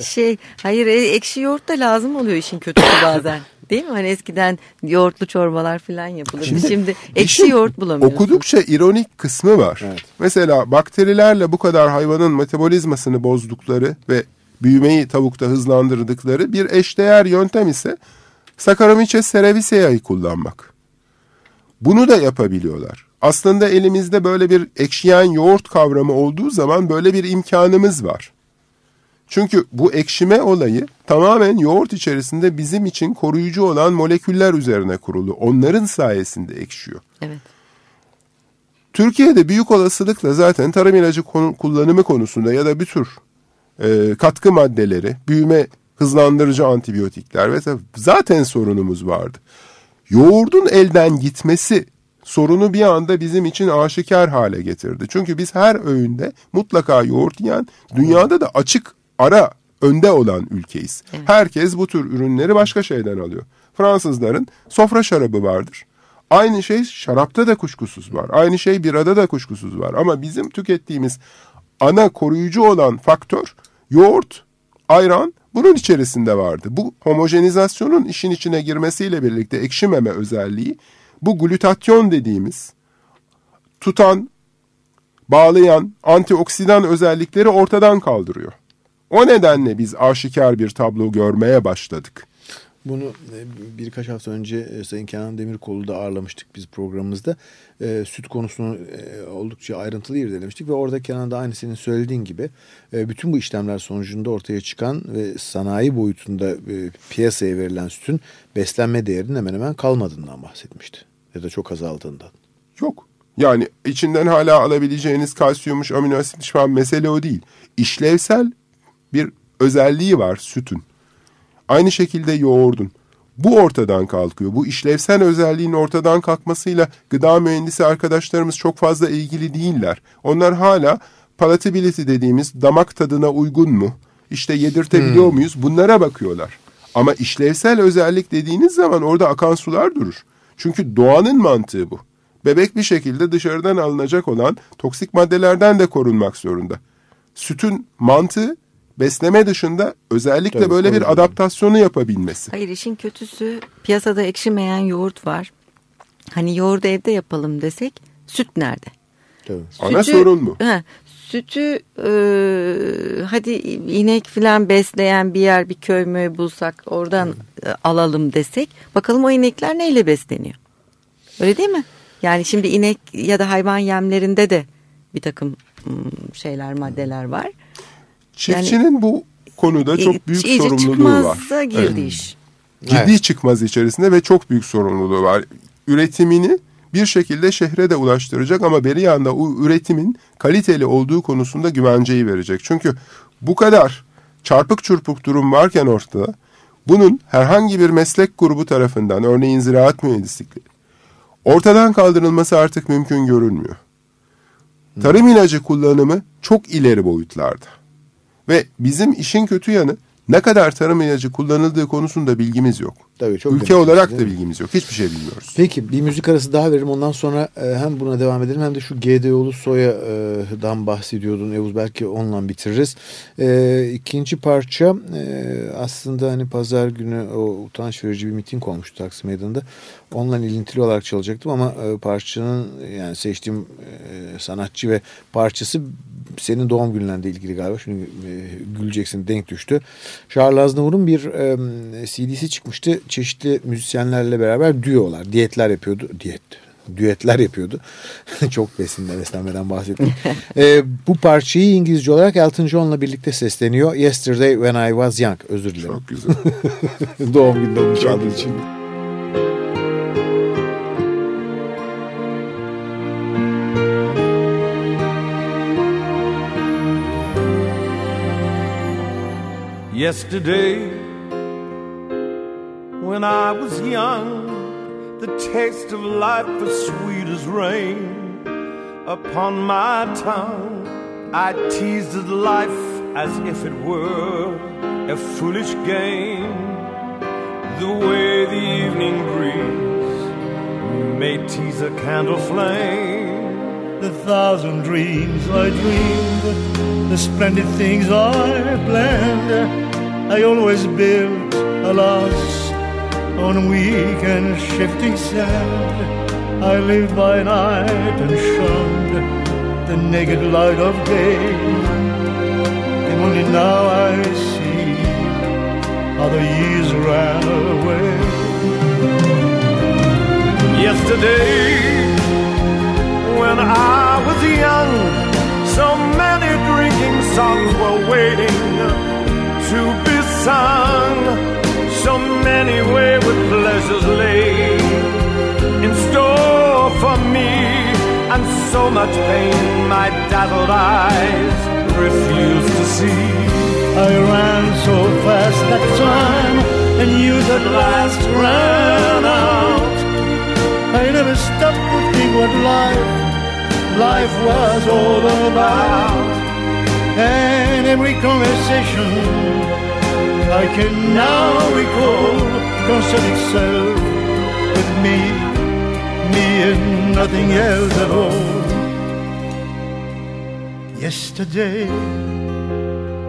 şey, hayır e, ekşi yoğurt da lazım oluyor işin kötüsü bazen. Değil mi? Hani eskiden yoğurtlu çorbalar falan yapılırdı. Şimdi, Şimdi ekşi yoğurt bulamıyorsun. Okudukça ironik kısmı var. Evet. Mesela bakterilerle bu kadar hayvanın metabolizmasını bozdukları ve büyümeyi tavukta hızlandırdıkları bir eşdeğer yöntem ise Saccharomyces cerevisiae kullanmak. Bunu da yapabiliyorlar. Aslında elimizde böyle bir ekşiyen yoğurt kavramı olduğu zaman böyle bir imkanımız var. Çünkü bu ekşime olayı tamamen yoğurt içerisinde bizim için koruyucu olan moleküller üzerine kurulu. Onların sayesinde ekşiyor. Evet. Türkiye'de büyük olasılıkla zaten tarım ilacı kullanımı konusunda ya da bir tür e, katkı maddeleri, büyüme hızlandırıcı antibiyotikler ve zaten sorunumuz vardı. Yoğurdun elden gitmesi sorunu bir anda bizim için aşikar hale getirdi. Çünkü biz her öğünde mutlaka yoğurt yiyen, dünyada da açık ara önde olan ülkeyiz. Evet. Herkes bu tür ürünleri başka şeyden alıyor. Fransızların sofra şarabı vardır. Aynı şey şarapta da kuşkusuz var. Aynı şey birada da kuşkusuz var. Ama bizim tükettiğimiz ana koruyucu olan faktör yoğurt, ayran bunun içerisinde vardı. Bu homojenizasyonun işin içine girmesiyle birlikte ekşimeme özelliği bu glutatyon dediğimiz tutan, bağlayan antioksidan özellikleri ortadan kaldırıyor. O nedenle biz aşikar bir tablo görmeye başladık. Bunu e, birkaç hafta önce e, Sayın Kenan Demirkol'u da ağırlamıştık biz programımızda. E, süt konusunu e, oldukça ayrıntılı irdelemiştik ve orada Kenan da aynı senin söylediğin gibi e, bütün bu işlemler sonucunda ortaya çıkan ve sanayi boyutunda e, piyasaya verilen sütün beslenme değerinin hemen hemen kalmadığından bahsetmişti. Ya da çok azaldığından. Yok. Yani içinden hala alabileceğiniz kalsiyummuş, amino asitmiş falan mesele o değil. İşlevsel bir özelliği var sütün. Aynı şekilde yoğurdun. Bu ortadan kalkıyor. Bu işlevsel özelliğin ortadan kalkmasıyla gıda mühendisi arkadaşlarımız çok fazla ilgili değiller. Onlar hala palatability dediğimiz damak tadına uygun mu? İşte yedirtebiliyor hmm. muyuz? Bunlara bakıyorlar. Ama işlevsel özellik dediğiniz zaman orada akan sular durur. Çünkü doğanın mantığı bu. Bebek bir şekilde dışarıdan alınacak olan toksik maddelerden de korunmak zorunda. Sütün mantığı besleme dışında özellikle Tabii, böyle bir adaptasyonu yapabilmesi. Hayır işin kötüsü piyasada ekşimeyen yoğurt var. Hani yoğurdu evde yapalım desek süt nerede? Tabii. Sütü, Ana sorun mu? He, sütü e, hadi inek falan besleyen bir yer bir köy mü bulsak oradan e, alalım desek bakalım o inekler neyle besleniyor? Öyle değil mi? Yani şimdi inek ya da hayvan yemlerinde de bir takım şeyler maddeler var. Çiftçinin yani, bu konuda çok büyük sorumluluğu var. girdi evet. iş. Ciddi evet. çıkmaz içerisinde ve çok büyük sorumluluğu var. Üretimini bir şekilde şehre de ulaştıracak ama beri yanda o üretimin kaliteli olduğu konusunda güvenceyi verecek. Çünkü bu kadar çarpık çırpık durum varken ortada bunun herhangi bir meslek grubu tarafından örneğin ziraat mühendislikleri ortadan kaldırılması artık mümkün görünmüyor. Tarım ilacı kullanımı çok ileri boyutlarda. Ve bizim işin kötü yanı ne kadar tarım ilacı kullanıldığı konusunda bilgimiz yok. Tabii çok Ülke olarak da bilgimiz yok. Hiçbir şey bilmiyoruz. Peki bir müzik arası daha veririm. Ondan sonra e, hem buna devam edelim hem de şu GDO'lu soyadan bahsediyordun. Evuz belki onunla bitiririz. E, ikinci parça e, aslında hani pazar günü o utanç verici bir miting olmuştu Taksim Meydanı'nda. Onunla ilintili olarak çalacaktım ama e, parçanın yani seçtiğim e, sanatçı ve parçası senin doğum günlerinde ilgili galiba. Şimdi e, güleceksin denk düştü. Charles Aznavour'un bir e, CD'si çıkmıştı. Çeşitli müzisyenlerle beraber düolar, diyetler yapıyordu. Diyet düetler yapıyordu. (laughs) Çok besinle beslenmeden bahsettim. (laughs) e, bu parçayı İngilizce olarak Elton John'la birlikte sesleniyor. Yesterday When I Was Young. Özür dilerim. Çok güzel. (laughs) Doğum gününde onu çaldığı için. Yesterday, when I was young, the taste of life was sweet as rain. Upon my tongue, I teased at life as if it were a foolish game. The way the evening breeze may tease a candle flame. The thousand dreams I dreamed, the splendid things I planned I always built, a alas, on weak and shifting sand. I lived by night and shunned the naked light of day. And only now I see how the years ran away. Yesterday, when I was young, so many drinking songs were waiting to be sung. Much pain my dazzled eyes refused to see. I ran so fast that time, and youth at last ran out. I never stopped to think what life, life was all about. And every conversation I can now recall concern itself with me, me and nothing else at all. Yesterday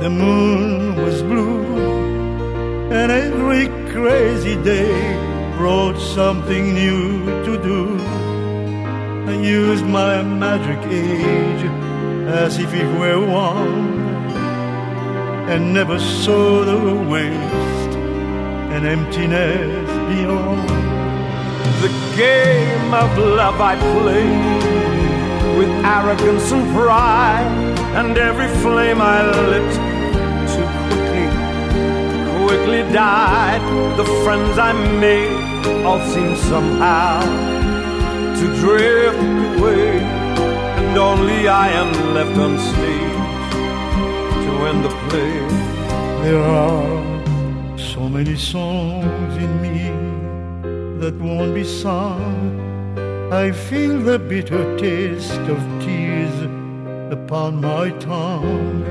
the moon was blue, and every crazy day brought something new to do. I used my magic age as if it were one and never saw the waste and emptiness beyond. The game of love I played with arrogance and pride, and every flame I lit too quickly, quickly died. The friends I made all seemed somehow to drift away, and only I am left on stage to end the play. There are so many songs in me that won't be sung. I feel the bitter taste of upon my tongue.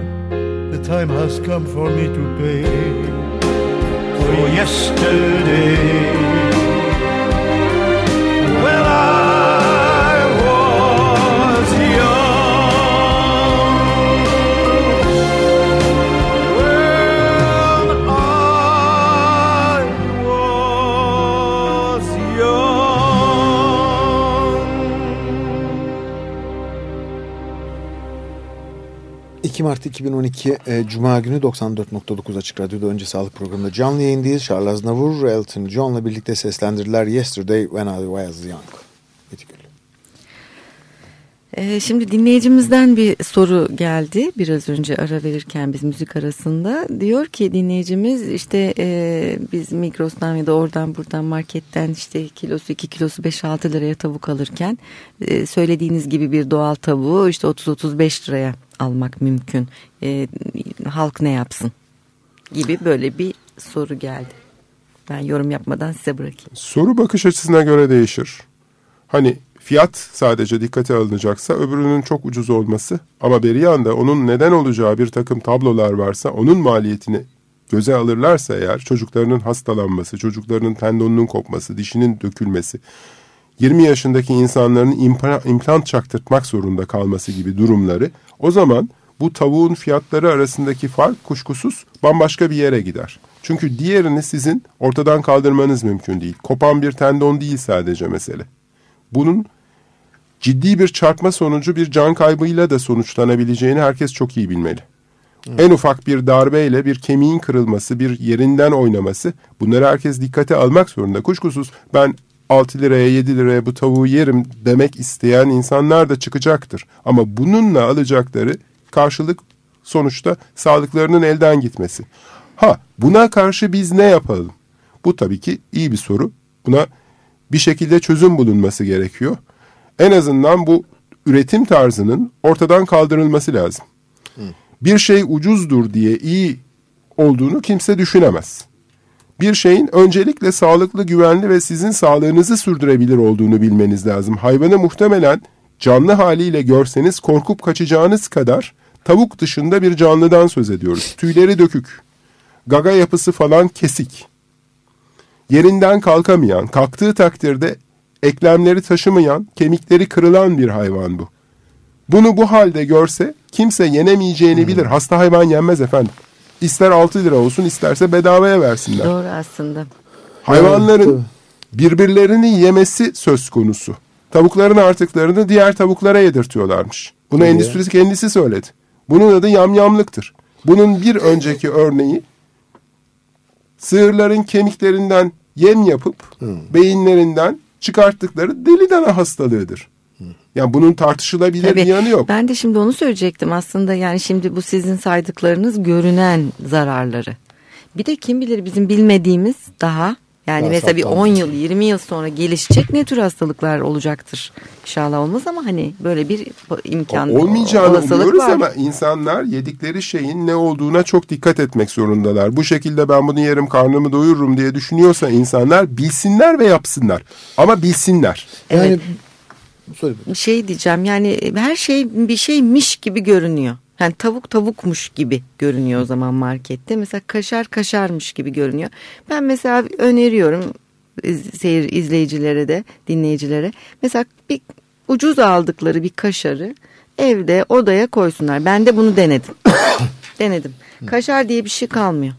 The time has come for me to pay for yesterday. 2 Mart 2012 e, Cuma günü 94.9 Açık Radyo'da Önce Sağlık programında canlı yayındayız. Charles Aznavour, Elton John'la birlikte seslendirdiler Yesterday When I Was Young. Ee, şimdi dinleyicimizden bir soru geldi biraz önce ara verirken biz müzik arasında. Diyor ki dinleyicimiz işte e, biz Migros'tan ya da oradan buradan marketten işte kilosu 2 kilosu 5-6 liraya tavuk alırken e, söylediğiniz gibi bir doğal tavuğu işte 30-35 liraya almak mümkün. E, halk ne yapsın gibi böyle bir soru geldi. Ben yorum yapmadan size bırakayım. Soru bakış açısına göre değişir. Hani fiyat sadece dikkate alınacaksa öbürünün çok ucuz olması ama bir yanda onun neden olacağı bir takım tablolar varsa onun maliyetini göze alırlarsa eğer çocuklarının hastalanması, çocuklarının tendonunun kopması, dişinin dökülmesi, 20 yaşındaki insanların impla- implant çaktırtmak zorunda kalması gibi durumları o zaman bu tavuğun fiyatları arasındaki fark kuşkusuz bambaşka bir yere gider. Çünkü diğerini sizin ortadan kaldırmanız mümkün değil. Kopan bir tendon değil sadece mesele. Bunun ciddi bir çarpma sonucu bir can kaybıyla da sonuçlanabileceğini herkes çok iyi bilmeli. En ufak bir darbeyle bir kemiğin kırılması, bir yerinden oynaması bunları herkes dikkate almak zorunda. Kuşkusuz ben 6 liraya 7 liraya bu tavuğu yerim demek isteyen insanlar da çıkacaktır. Ama bununla alacakları karşılık sonuçta sağlıklarının elden gitmesi. Ha buna karşı biz ne yapalım? Bu tabii ki iyi bir soru. Buna bir şekilde çözüm bulunması gerekiyor. En azından bu üretim tarzının ortadan kaldırılması lazım. Bir şey ucuzdur diye iyi olduğunu kimse düşünemez. Bir şeyin öncelikle sağlıklı, güvenli ve sizin sağlığınızı sürdürebilir olduğunu bilmeniz lazım. Hayvanı muhtemelen canlı haliyle görseniz korkup kaçacağınız kadar tavuk dışında bir canlıdan söz ediyoruz. Tüyleri dökük, gaga yapısı falan kesik. Yerinden kalkamayan, kalktığı takdirde eklemleri taşımayan, kemikleri kırılan bir hayvan bu. Bunu bu halde görse kimse yenemeyeceğini bilir. Hasta hayvan yenmez efendim. İster 6 lira olsun isterse bedavaya versinler. Doğru aslında. Hayvanların birbirlerini yemesi söz konusu. Tavukların artıklarını diğer tavuklara yedirtiyorlarmış. Bunu ya. endüstrisi kendisi söyledi. Bunun adı yamyamlıktır. Bunun bir önceki örneği sığırların kemiklerinden yem yapıp beyinlerinden çıkarttıkları deli dana hastalığıdır. Yani bunun tartışılabilir Tabii. bir yanı yok. Ben de şimdi onu söyleyecektim aslında yani şimdi bu sizin saydıklarınız görünen zararları. Bir de kim bilir bizim bilmediğimiz daha yani Daha mesela bir saptanmış. 10 yıl 20 yıl sonra gelişecek ne tür hastalıklar olacaktır. İnşallah olmaz ama hani böyle bir imkan Olmayacağını umuyoruz var. ama insanlar yedikleri şeyin ne olduğuna çok dikkat etmek zorundalar. Bu şekilde ben bunu yerim karnımı doyururum diye düşünüyorsa insanlar bilsinler ve yapsınlar. Ama bilsinler. Yani Söyle. şey diyeceğim yani her şey bir şeymiş gibi görünüyor. Yani tavuk tavukmuş gibi görünüyor o zaman markette. Mesela kaşar kaşarmış gibi görünüyor. Ben mesela öneriyorum iz- seyir izleyicilere de dinleyicilere. Mesela bir ucuz aldıkları bir kaşarı evde odaya koysunlar. Ben de bunu denedim. (coughs) denedim. Kaşar diye bir şey kalmıyor.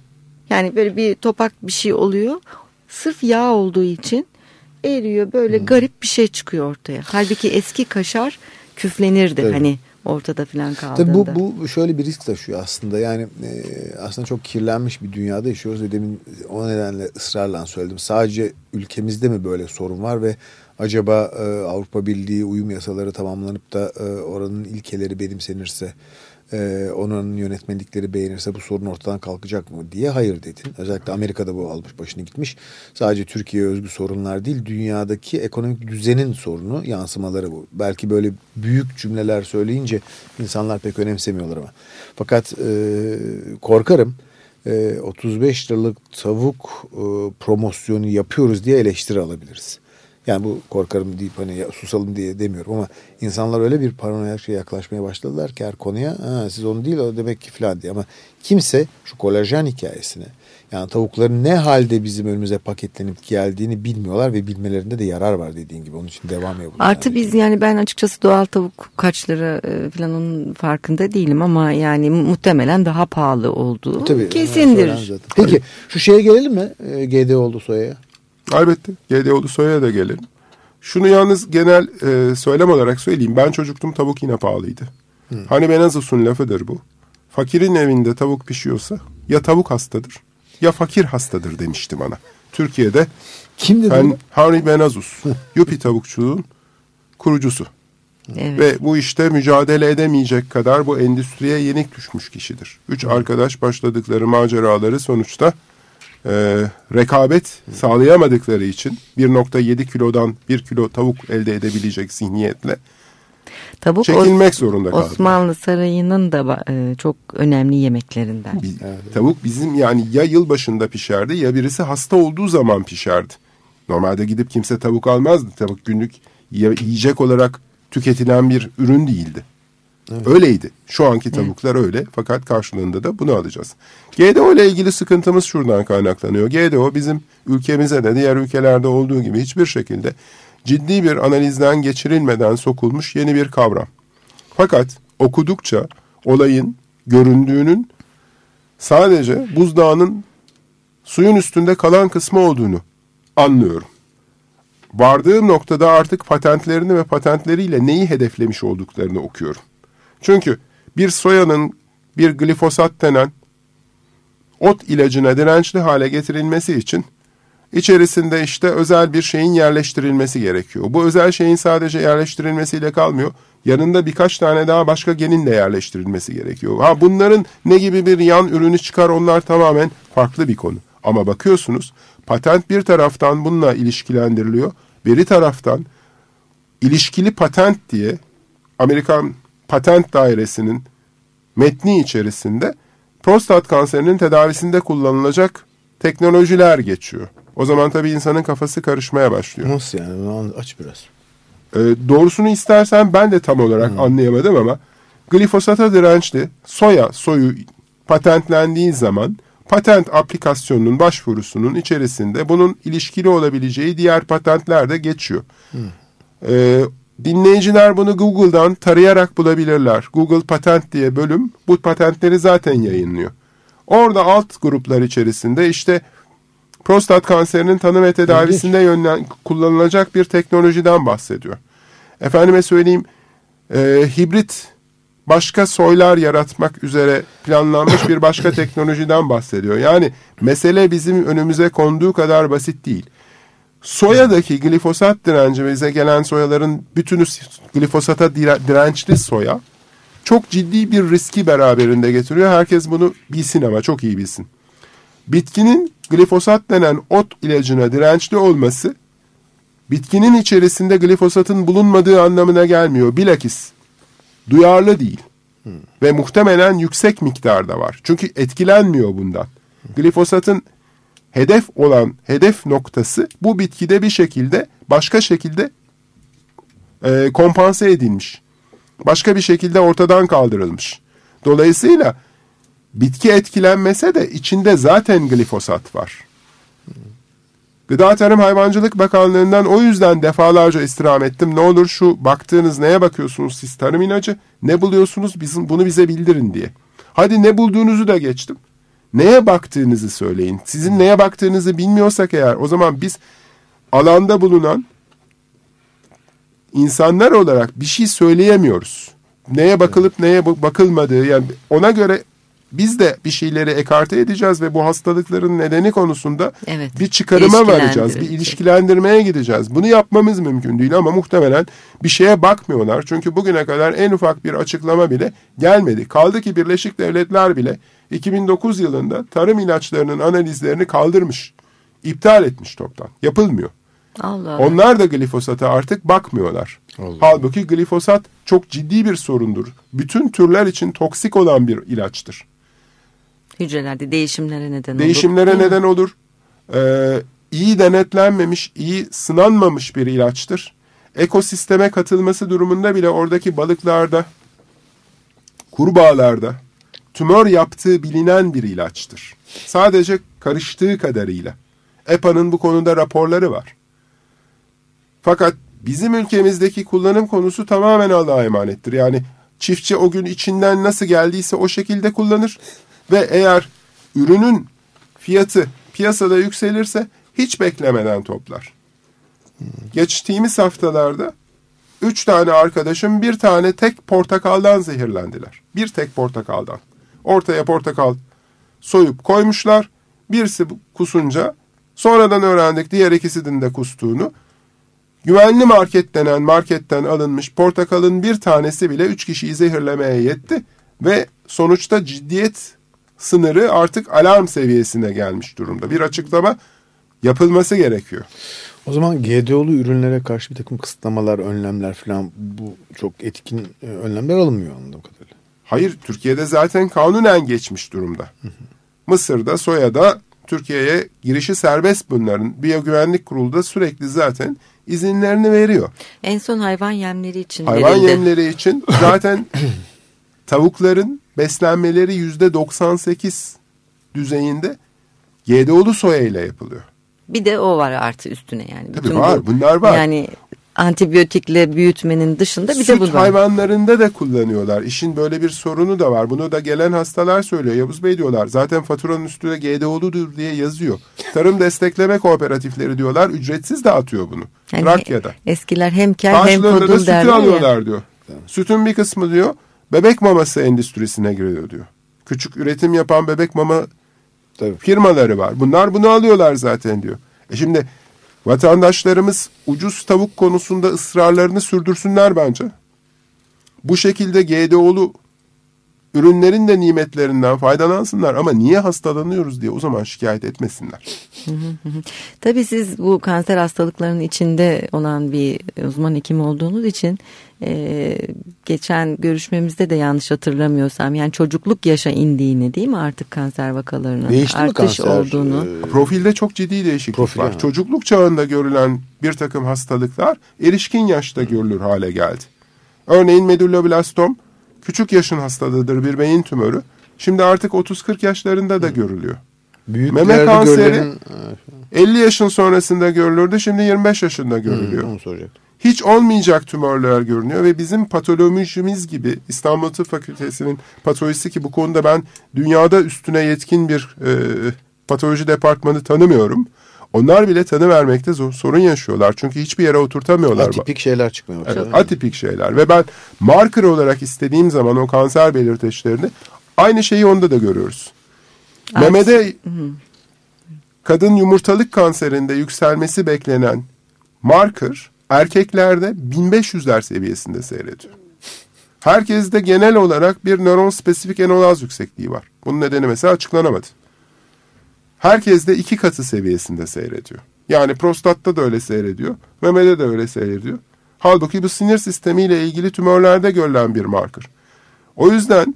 Yani böyle bir topak bir şey oluyor. Sırf yağ olduğu için eriyor böyle garip bir şey çıkıyor ortaya. Halbuki eski kaşar küflenirdi Evet. hani ortada falan kaldığında. Tabii bu, bu şöyle bir risk taşıyor aslında. Yani e, aslında çok kirlenmiş bir dünyada yaşıyoruz ve demin o nedenle ısrarla söyledim. Sadece ülkemizde mi böyle sorun var ve acaba e, Avrupa Birliği uyum yasaları tamamlanıp da e, oranın ilkeleri benimsenirse e, onun yönetmelikleri beğenirse bu sorun ortadan kalkacak mı diye hayır dedin. Özellikle Amerika'da bu almış başını gitmiş. Sadece Türkiye'ye özgü sorunlar değil dünyadaki ekonomik düzenin sorunu yansımaları bu. Belki böyle büyük cümleler söyleyince insanlar pek önemsemiyorlar ama. Fakat e, korkarım e, 35 liralık tavuk e, promosyonu yapıyoruz diye eleştiri alabiliriz. Yani bu korkarım deyip hani ya, susalım diye demiyorum ama insanlar öyle bir paranoyak şey yaklaşmaya başladılar ki her konuya ha, siz onu değil o demek ki falan diye ama kimse şu kolajen hikayesine yani tavukların ne halde bizim önümüze paketlenip geldiğini bilmiyorlar ve bilmelerinde de yarar var dediğin gibi onun için devam ediyor. Artı yani. biz yani ben açıkçası doğal tavuk kaç lira e, falan onun farkında değilim ama yani muhtemelen daha pahalı olduğu Tabii, kesindir. Peki şu şeye gelelim mi? E, GD oldu soyaya. Elbette. GDO'lu soya da gelelim. Şunu yalnız genel e, söylem olarak söyleyeyim. Ben çocuktum tavuk yine pahalıydı. Hı. Hani Benazos'un lafıdır bu. Fakirin evinde tavuk pişiyorsa ya tavuk hastadır ya fakir hastadır demişti bana. Türkiye'de Kim dedi ben, Henry Benazus. Yupi tavukçuluğun kurucusu. Evet. Ve bu işte mücadele edemeyecek kadar bu endüstriye yenik düşmüş kişidir. Üç arkadaş başladıkları maceraları sonuçta e, rekabet sağlayamadıkları için 1.7 kilodan 1 kilo tavuk elde edebilecek zihniyetle Tavuk çekilmek zorunda kaldı. Osmanlı Sarayı'nın da e, çok önemli yemeklerinden. Biz. Tavuk bizim yani ya yıl başında pişerdi ya birisi hasta olduğu zaman pişerdi. Normalde gidip kimse tavuk almazdı. Tavuk günlük yiyecek olarak tüketilen bir ürün değildi. Evet. Öyleydi. Şu anki tavuklar evet. öyle fakat karşılığında da bunu alacağız. GDO ile ilgili sıkıntımız şuradan kaynaklanıyor. GDO bizim ülkemize de diğer ülkelerde olduğu gibi hiçbir şekilde ciddi bir analizden geçirilmeden sokulmuş yeni bir kavram. Fakat okudukça olayın göründüğünün sadece buzdağının suyun üstünde kalan kısmı olduğunu anlıyorum. Vardığım noktada artık patentlerini ve patentleriyle neyi hedeflemiş olduklarını okuyorum. Çünkü bir soyanın bir glifosat denen ot ilacına dirençli hale getirilmesi için içerisinde işte özel bir şeyin yerleştirilmesi gerekiyor. Bu özel şeyin sadece yerleştirilmesiyle kalmıyor. Yanında birkaç tane daha başka genin de yerleştirilmesi gerekiyor. Ha bunların ne gibi bir yan ürünü çıkar onlar tamamen farklı bir konu. Ama bakıyorsunuz patent bir taraftan bununla ilişkilendiriliyor. Bir taraftan ilişkili patent diye Amerikan Patent Dairesi'nin metni içerisinde prostat kanserinin tedavisinde kullanılacak teknolojiler geçiyor. O zaman tabii insanın kafası karışmaya başlıyor. Nasıl yani? Aç biraz. Ee, doğrusunu istersen ben de tam olarak hmm. anlayamadım ama glifosata dirençli soya soyu patentlendiği zaman patent aplikasyonunun başvurusunun içerisinde bunun ilişkili olabileceği diğer patentler de geçiyor. Hmm. Ee, Dinleyiciler bunu Google'dan tarayarak bulabilirler. Google Patent diye bölüm bu patentleri zaten yayınlıyor. Orada alt gruplar içerisinde işte prostat kanserinin tanı ve tedavisinde yönlen, kullanılacak bir teknolojiden bahsediyor. Efendime söyleyeyim e, hibrit başka soylar yaratmak üzere planlanmış bir başka (coughs) teknolojiden bahsediyor. Yani mesele bizim önümüze konduğu kadar basit değil. Soyadaki glifosat direnci bize gelen soyaların bütünü glifosata dirençli soya çok ciddi bir riski beraberinde getiriyor. Herkes bunu bilsin ama çok iyi bilsin. Bitkinin glifosat denen ot ilacına dirençli olması bitkinin içerisinde glifosatın bulunmadığı anlamına gelmiyor. Bilakis duyarlı değil. Hmm. Ve muhtemelen yüksek miktarda var. Çünkü etkilenmiyor bundan. Glifosatın hedef olan hedef noktası bu bitkide bir şekilde başka şekilde e, kompanse edilmiş. Başka bir şekilde ortadan kaldırılmış. Dolayısıyla bitki etkilenmese de içinde zaten glifosat var. Gıda Tarım Hayvancılık Bakanlığı'ndan o yüzden defalarca istirham ettim. Ne olur şu baktığınız neye bakıyorsunuz siz tarım ilacı ne buluyorsunuz bizim bunu bize bildirin diye. Hadi ne bulduğunuzu da geçtim. Neye baktığınızı söyleyin. Sizin neye baktığınızı bilmiyorsak eğer o zaman biz alanda bulunan insanlar olarak bir şey söyleyemiyoruz. neye bakılıp neye bakılmadığı yani ona göre biz de bir şeyleri ekarte edeceğiz ve bu hastalıkların nedeni konusunda Evet, bir çıkarıma varacağız. Bir ilişkilendirmeye gideceğiz. Bunu yapmamız mümkün değil ama muhtemelen bir şeye bakmıyorlar. Çünkü bugüne kadar en ufak bir açıklama bile gelmedi. Kaldı ki Birleşik Devletler bile 2009 yılında tarım ilaçlarının analizlerini kaldırmış. iptal etmiş toptan. Yapılmıyor. Allah Allah. Onlar da glifosata artık bakmıyorlar. Allah. Halbuki glifosat çok ciddi bir sorundur. Bütün türler için toksik olan bir ilaçtır. Hücrelerde değişimlere neden olur. Değişimlere neden olur. Ee, iyi denetlenmemiş, iyi sınanmamış bir ilaçtır. Ekosisteme katılması durumunda bile oradaki balıklarda, kurbağalarda tümör yaptığı bilinen bir ilaçtır. Sadece karıştığı kadarıyla. EPA'nın bu konuda raporları var. Fakat bizim ülkemizdeki kullanım konusu tamamen Allah'a emanettir. Yani çiftçi o gün içinden nasıl geldiyse o şekilde kullanır ve eğer ürünün fiyatı piyasada yükselirse hiç beklemeden toplar. Geçtiğimiz haftalarda üç tane arkadaşım bir tane tek portakaldan zehirlendiler. Bir tek portakaldan. Ortaya portakal soyup koymuşlar. Birisi kusunca sonradan öğrendik diğer ikisinin de kustuğunu. Güvenli market denen marketten alınmış portakalın bir tanesi bile üç kişiyi zehirlemeye yetti ve sonuçta ciddiyet sınırı artık alarm seviyesine gelmiş durumda. Bir açıklama yapılması gerekiyor. O zaman GDO'lu ürünlere karşı bir takım kısıtlamalar, önlemler falan bu çok etkin e, önlemler alınmıyor anladığım kadarıyla. Hayır, Türkiye'de zaten kanunen geçmiş durumda. Mısır'da, Soya'da Türkiye'ye girişi serbest bunların. Biyogüvenlik Kurulu da sürekli zaten izinlerini veriyor. En son hayvan yemleri için Hayvan verildi. yemleri için (laughs) zaten tavukların beslenmeleri yüzde 98 düzeyinde GDO'lu soya ile yapılıyor. Bir de o var artı üstüne yani. Tabii Bütün var, bu- bunlar var. Yani antibiyotikle büyütmenin dışında bir de Süt bu var. hayvanlarında da kullanıyorlar. İşin böyle bir sorunu da var. Bunu da gelen hastalar söylüyor. Yavuz Bey diyorlar. Zaten faturanın üstüne GDO'ludur diye yazıyor. Tarım destekleme kooperatifleri diyorlar. Ücretsiz dağıtıyor bunu. Yani Trakya'da. Eskiler hem kel hem Karşılığında da sütü derler ya. alıyorlar diyor. Sütün bir kısmı diyor bebek maması endüstrisine giriyor diyor. Küçük üretim yapan bebek mama Tabii. firmaları var. Bunlar bunu alıyorlar zaten diyor. E şimdi vatandaşlarımız ucuz tavuk konusunda ısrarlarını sürdürsünler bence. Bu şekilde GDO'lu ürünlerin de nimetlerinden faydalansınlar ama niye hastalanıyoruz diye o zaman şikayet etmesinler. (laughs) Tabii siz bu kanser hastalıklarının içinde olan bir uzman hekim olduğunuz için e, geçen görüşmemizde de yanlış hatırlamıyorsam yani çocukluk yaşa indiğini değil mi artık kanser vakalarının Değişti artış kanser? olduğunu. Ee, Profilde çok ciddi değişiklik Profil, var. ha. Çocukluk çağında görülen bir takım hastalıklar erişkin yaşta görülür hale geldi. Örneğin medulloblastom küçük yaşın hastalığıdır bir beyin tümörü. Şimdi artık 30-40 yaşlarında da görülüyor. büyüklerde Meme kanseri- görülenin... 50 yaşın sonrasında görülürdü şimdi 25 yaşında görülüyor. Hı, onu soracaktım. Hiç olmayacak tümörler görünüyor ve bizim patolojimiz gibi İstanbul Tıp Fakültesi'nin patolojisi ki bu konuda ben dünyada üstüne yetkin bir e, patoloji departmanı tanımıyorum. Onlar bile tanı vermekte zor, sorun yaşıyorlar. Çünkü hiçbir yere oturtamıyorlar. Atipik şeyler çıkmıyor. Evet, atipik şeyler ve ben marker olarak istediğim zaman o kanser belirteçlerini aynı şeyi onda da görüyoruz. Artı- Memede kadın yumurtalık kanserinde yükselmesi beklenen marker erkeklerde 1500'ler seviyesinde seyrediyor. Herkeste genel olarak bir nöron spesifik enolaz yüksekliği var. Bunun nedeni mesela açıklanamadı. Herkeste iki katı seviyesinde seyrediyor. Yani prostatta da öyle seyrediyor, memede de öyle seyrediyor. Halbuki bu sinir sistemiyle ilgili tümörlerde görülen bir marker. O yüzden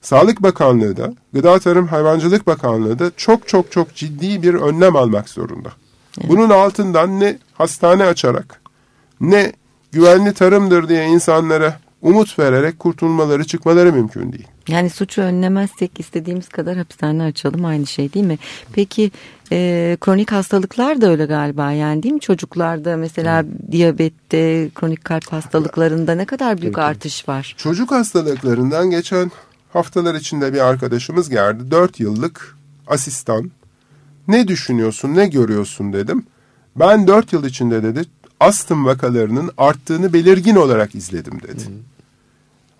Sağlık Bakanlığı da, Gıda Tarım Hayvancılık Bakanlığı da çok çok çok ciddi bir önlem almak zorunda. Bunun altından ne hastane açarak, ne güvenli tarımdır diye insanlara umut vererek kurtulmaları, çıkmaları mümkün değil. Yani suçu önlemezsek istediğimiz kadar hapishane açalım aynı şey değil mi? Peki e, kronik hastalıklar da öyle galiba yani değil mi? Çocuklarda mesela diyabette, kronik kalp hastalıklarında ne kadar büyük artış var? Çocuk hastalıklarından geçen haftalar içinde bir arkadaşımız geldi. 4 yıllık asistan. Ne düşünüyorsun, ne görüyorsun dedim. Ben 4 yıl içinde dedi astım vakalarının arttığını belirgin olarak izledim dedi.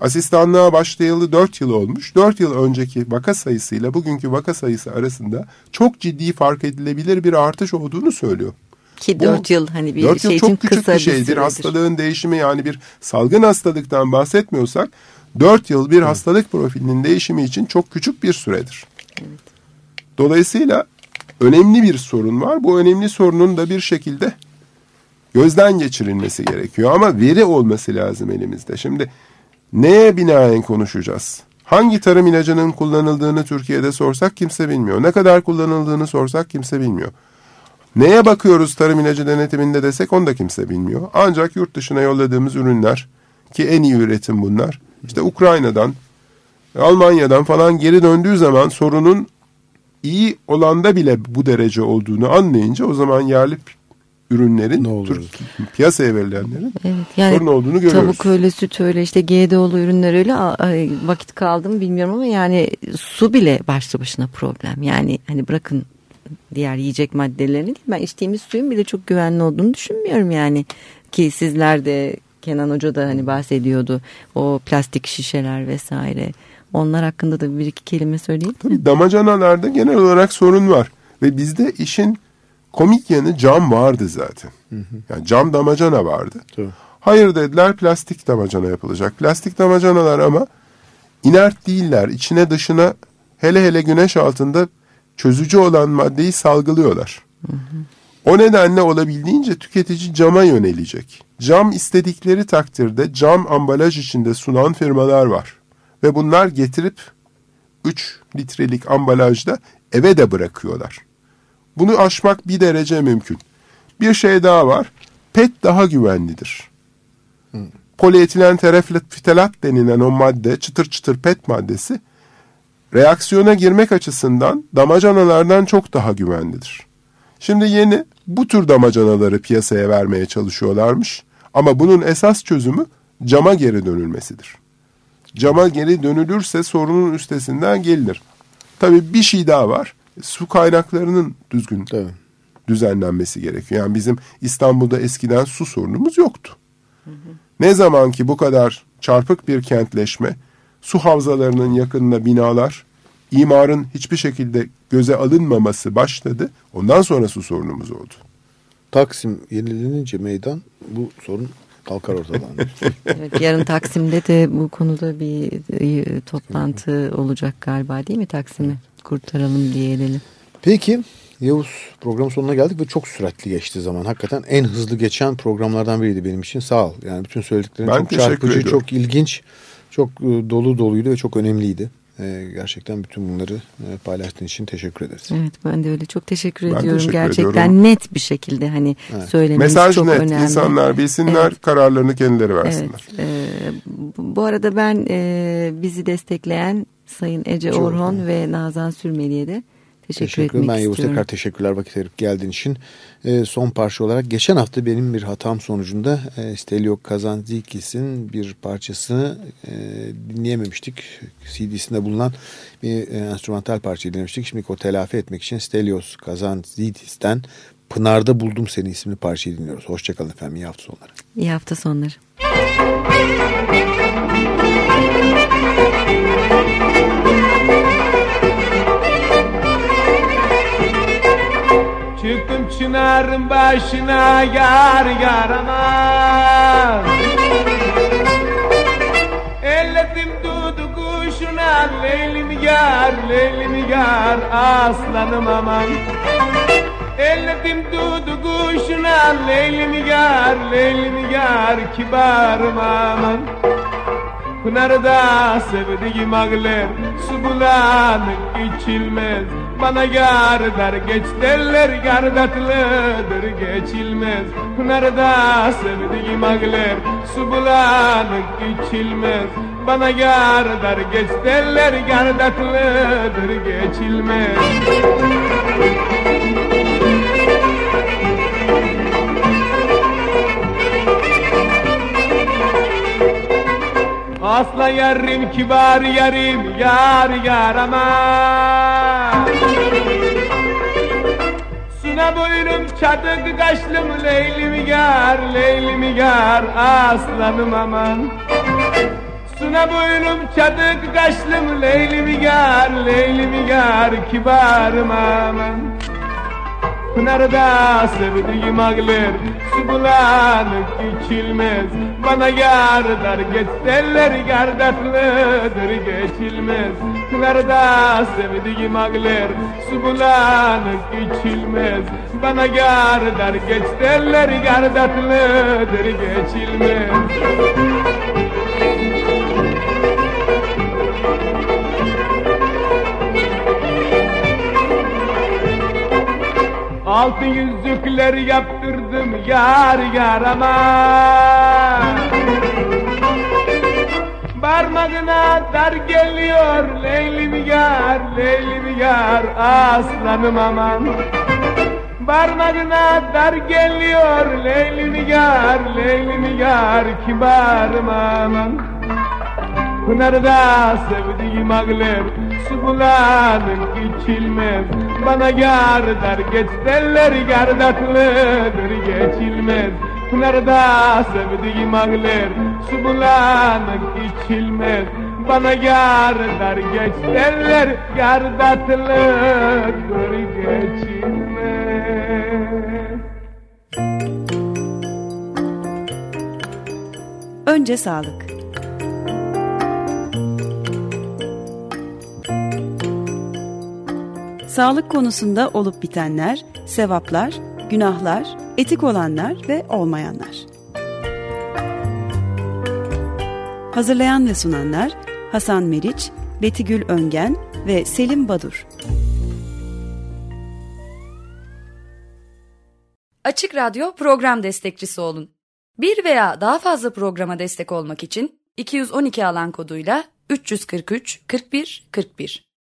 Asistanlığa başlayalı 4 yıl olmuş. 4 yıl önceki vaka sayısıyla bugünkü vaka sayısı arasında çok ciddi fark edilebilir bir artış olduğunu söylüyor. Ki 4 yıl hani bir 4 şey yıl çok için küçük kısa bir şey. Bir, süredir. hastalığın değişimi yani bir salgın hastalıktan bahsetmiyorsak 4 yıl bir hastalık profilinin değişimi için çok küçük bir süredir. Dolayısıyla önemli bir sorun var. Bu önemli sorunun da bir şekilde gözden geçirilmesi gerekiyor. Ama veri olması lazım elimizde. Şimdi neye binaen konuşacağız? Hangi tarım ilacının kullanıldığını Türkiye'de sorsak kimse bilmiyor. Ne kadar kullanıldığını sorsak kimse bilmiyor. Neye bakıyoruz tarım ilacı denetiminde desek onu da kimse bilmiyor. Ancak yurt dışına yolladığımız ürünler ki en iyi üretim bunlar. İşte Ukrayna'dan, Almanya'dan falan geri döndüğü zaman sorunun iyi olanda bile bu derece olduğunu anlayınca o zaman yerli ürünlerin, Ne olur? Türk piyasaya verilenlerin Evet, yani sorun olduğunu görüyoruz. Tavuk öyle, süt öyle, işte GDO'lu ürünler öyle vakit kaldı mı bilmiyorum ama yani su bile başlı başına problem. Yani hani bırakın diğer yiyecek maddelerini değil, ben içtiğimiz suyun bile çok güvenli olduğunu düşünmüyorum yani. Ki sizler de Kenan Hoca da hani bahsediyordu o plastik şişeler vesaire. Onlar hakkında da bir iki kelime söyleyeyim mi? Tabii damacanalarda genel olarak sorun var. Ve bizde işin komik yanı cam vardı zaten. Yani cam damacana vardı. Tabii. Hayır dediler plastik damacana yapılacak. Plastik damacanalar ama inert değiller. İçine dışına hele hele güneş altında çözücü olan maddeyi salgılıyorlar. O nedenle olabildiğince tüketici cama yönelecek. Cam istedikleri takdirde cam ambalaj içinde sunan firmalar var. Ve bunlar getirip 3 litrelik ambalajda eve de bırakıyorlar. Bunu aşmak bir derece mümkün. Bir şey daha var. PET daha güvenlidir. Polietilen terefitelat denilen o madde, çıtır çıtır PET maddesi, reaksiyona girmek açısından damacanalardan çok daha güvenlidir. Şimdi yeni bu tür damacanaları piyasaya vermeye çalışıyorlarmış. Ama bunun esas çözümü cama geri dönülmesidir. Cama geri dönülürse sorunun üstesinden gelinir. Tabii bir şey daha var. Su kaynaklarının düzgün Tabii. düzenlenmesi gerekiyor. Yani bizim İstanbul'da eskiden su sorunumuz yoktu. Ne zaman ki bu kadar çarpık bir kentleşme, su havzalarının yakınına binalar, imarın hiçbir şekilde göze alınmaması başladı. Ondan sonra su sorunumuz oldu. Taksim yenilenince meydan bu sorun kalkar ortadan. (laughs) Evet, yarın Taksim'de de bu konuda bir toplantı olacak galiba değil mi Taksim'i kurtaralım diyelim. Peki Yavuz programın sonuna geldik ve çok süratli geçti zaman. Hakikaten en hızlı geçen programlardan biriydi benim için. Sağ ol. Yani bütün söylediklerin Ben çok çarpıcı, ediyorum. çok ilginç, çok e, dolu doluydu ve çok önemliydi. E, gerçekten bütün bunları e, paylaştığın için teşekkür ederiz. Evet ben de öyle çok teşekkür Ben ediyorum. teşekkür Gerçekten ediyorum. net bir şekilde hani Evet. söylememiz Mesaj çok net. önemli. İnsanlar bilsinler, Evet. kararlarını kendileri Evet. versinler. e, bu bu arada ben e, bizi destekleyen Sayın Ece Çok Orhon ve Nazan Sürmeli'ye de teşekkür, Teşekkür etmek Ben Yavuz istiyorum. tekrar teşekkürler vakit ayırıp geldiğin için. E, son parça olarak geçen hafta benim bir hatam sonucunda e, Stelio Kazantzakis'in bir parçasını e, dinleyememiştik. CD'sinde bulunan bir e, enstrümantal parçayı dinlemiştik. Şimdi o telafi etmek için Stelios Kazantzakis'ten Pınar'da Buldum Seni isimli parçayı dinliyoruz. Hoşçakalın efendim. İyi hafta sonları. İyi hafta sonları. Çıktım çınarın başına yar yar aman Elledim dudu kuşuna leylim yar leylim yar aslanım aman. Elledim dudu kuşuna leylim yar leylim yar kibarım aman. Pınarda sevdiğim ağlar Su bulanık içilmez Bana yar der geç derler Gardatlıdır geçilmez. Pınarda sevdiğim ağlar Su bulanık içilmez. Bana yar der geç derler Gardatlıdır geçilmez. Asla yarim kibar yarim yar yar aman Suna boylum çatık kaşlım leylim yar leylim yar aslanım aman. Suna boylum çadık kaşlım Leyli mi gar, Leyli mi gar Kibarım aman Pınarda sevdiğim ağlar? Su bulanıp içilmez. Bana yar dar geçseller Gardatlıdır geçilmez. Pınarda sevdiğim ağlar? Su bulanıp içilmez. Bana yar dar geçseller Gardatlıdır geçilmez Altın yüzükler yaptırdım yar yar ama Parmağına dar geliyor Leylim yar, Leylim yar Aslanım aman. Parmağına dar geliyor Leylim yar, Leylim yar Kibarım aman. Pınarda sevdiğim ağlar Su bulanıp içilmez. Bana yar dar geç derler Gardatlıdır geçilmez. Pınarda sevdiğim ağlar Su bulanıp içilmez. Bana yar dar geç derler Gardatlıdır geçilmez. Önce sağlık. Sağlık konusunda olup bitenler, sevaplar, günahlar, etik olanlar ve olmayanlar. Hazırlayan ve sunanlar Hasan Meriç, Betigül Öngen ve Selim Badur. Açık Radyo program destekçisi olun. Bir veya daha fazla programa destek olmak için 212 alan koduyla 343 41 41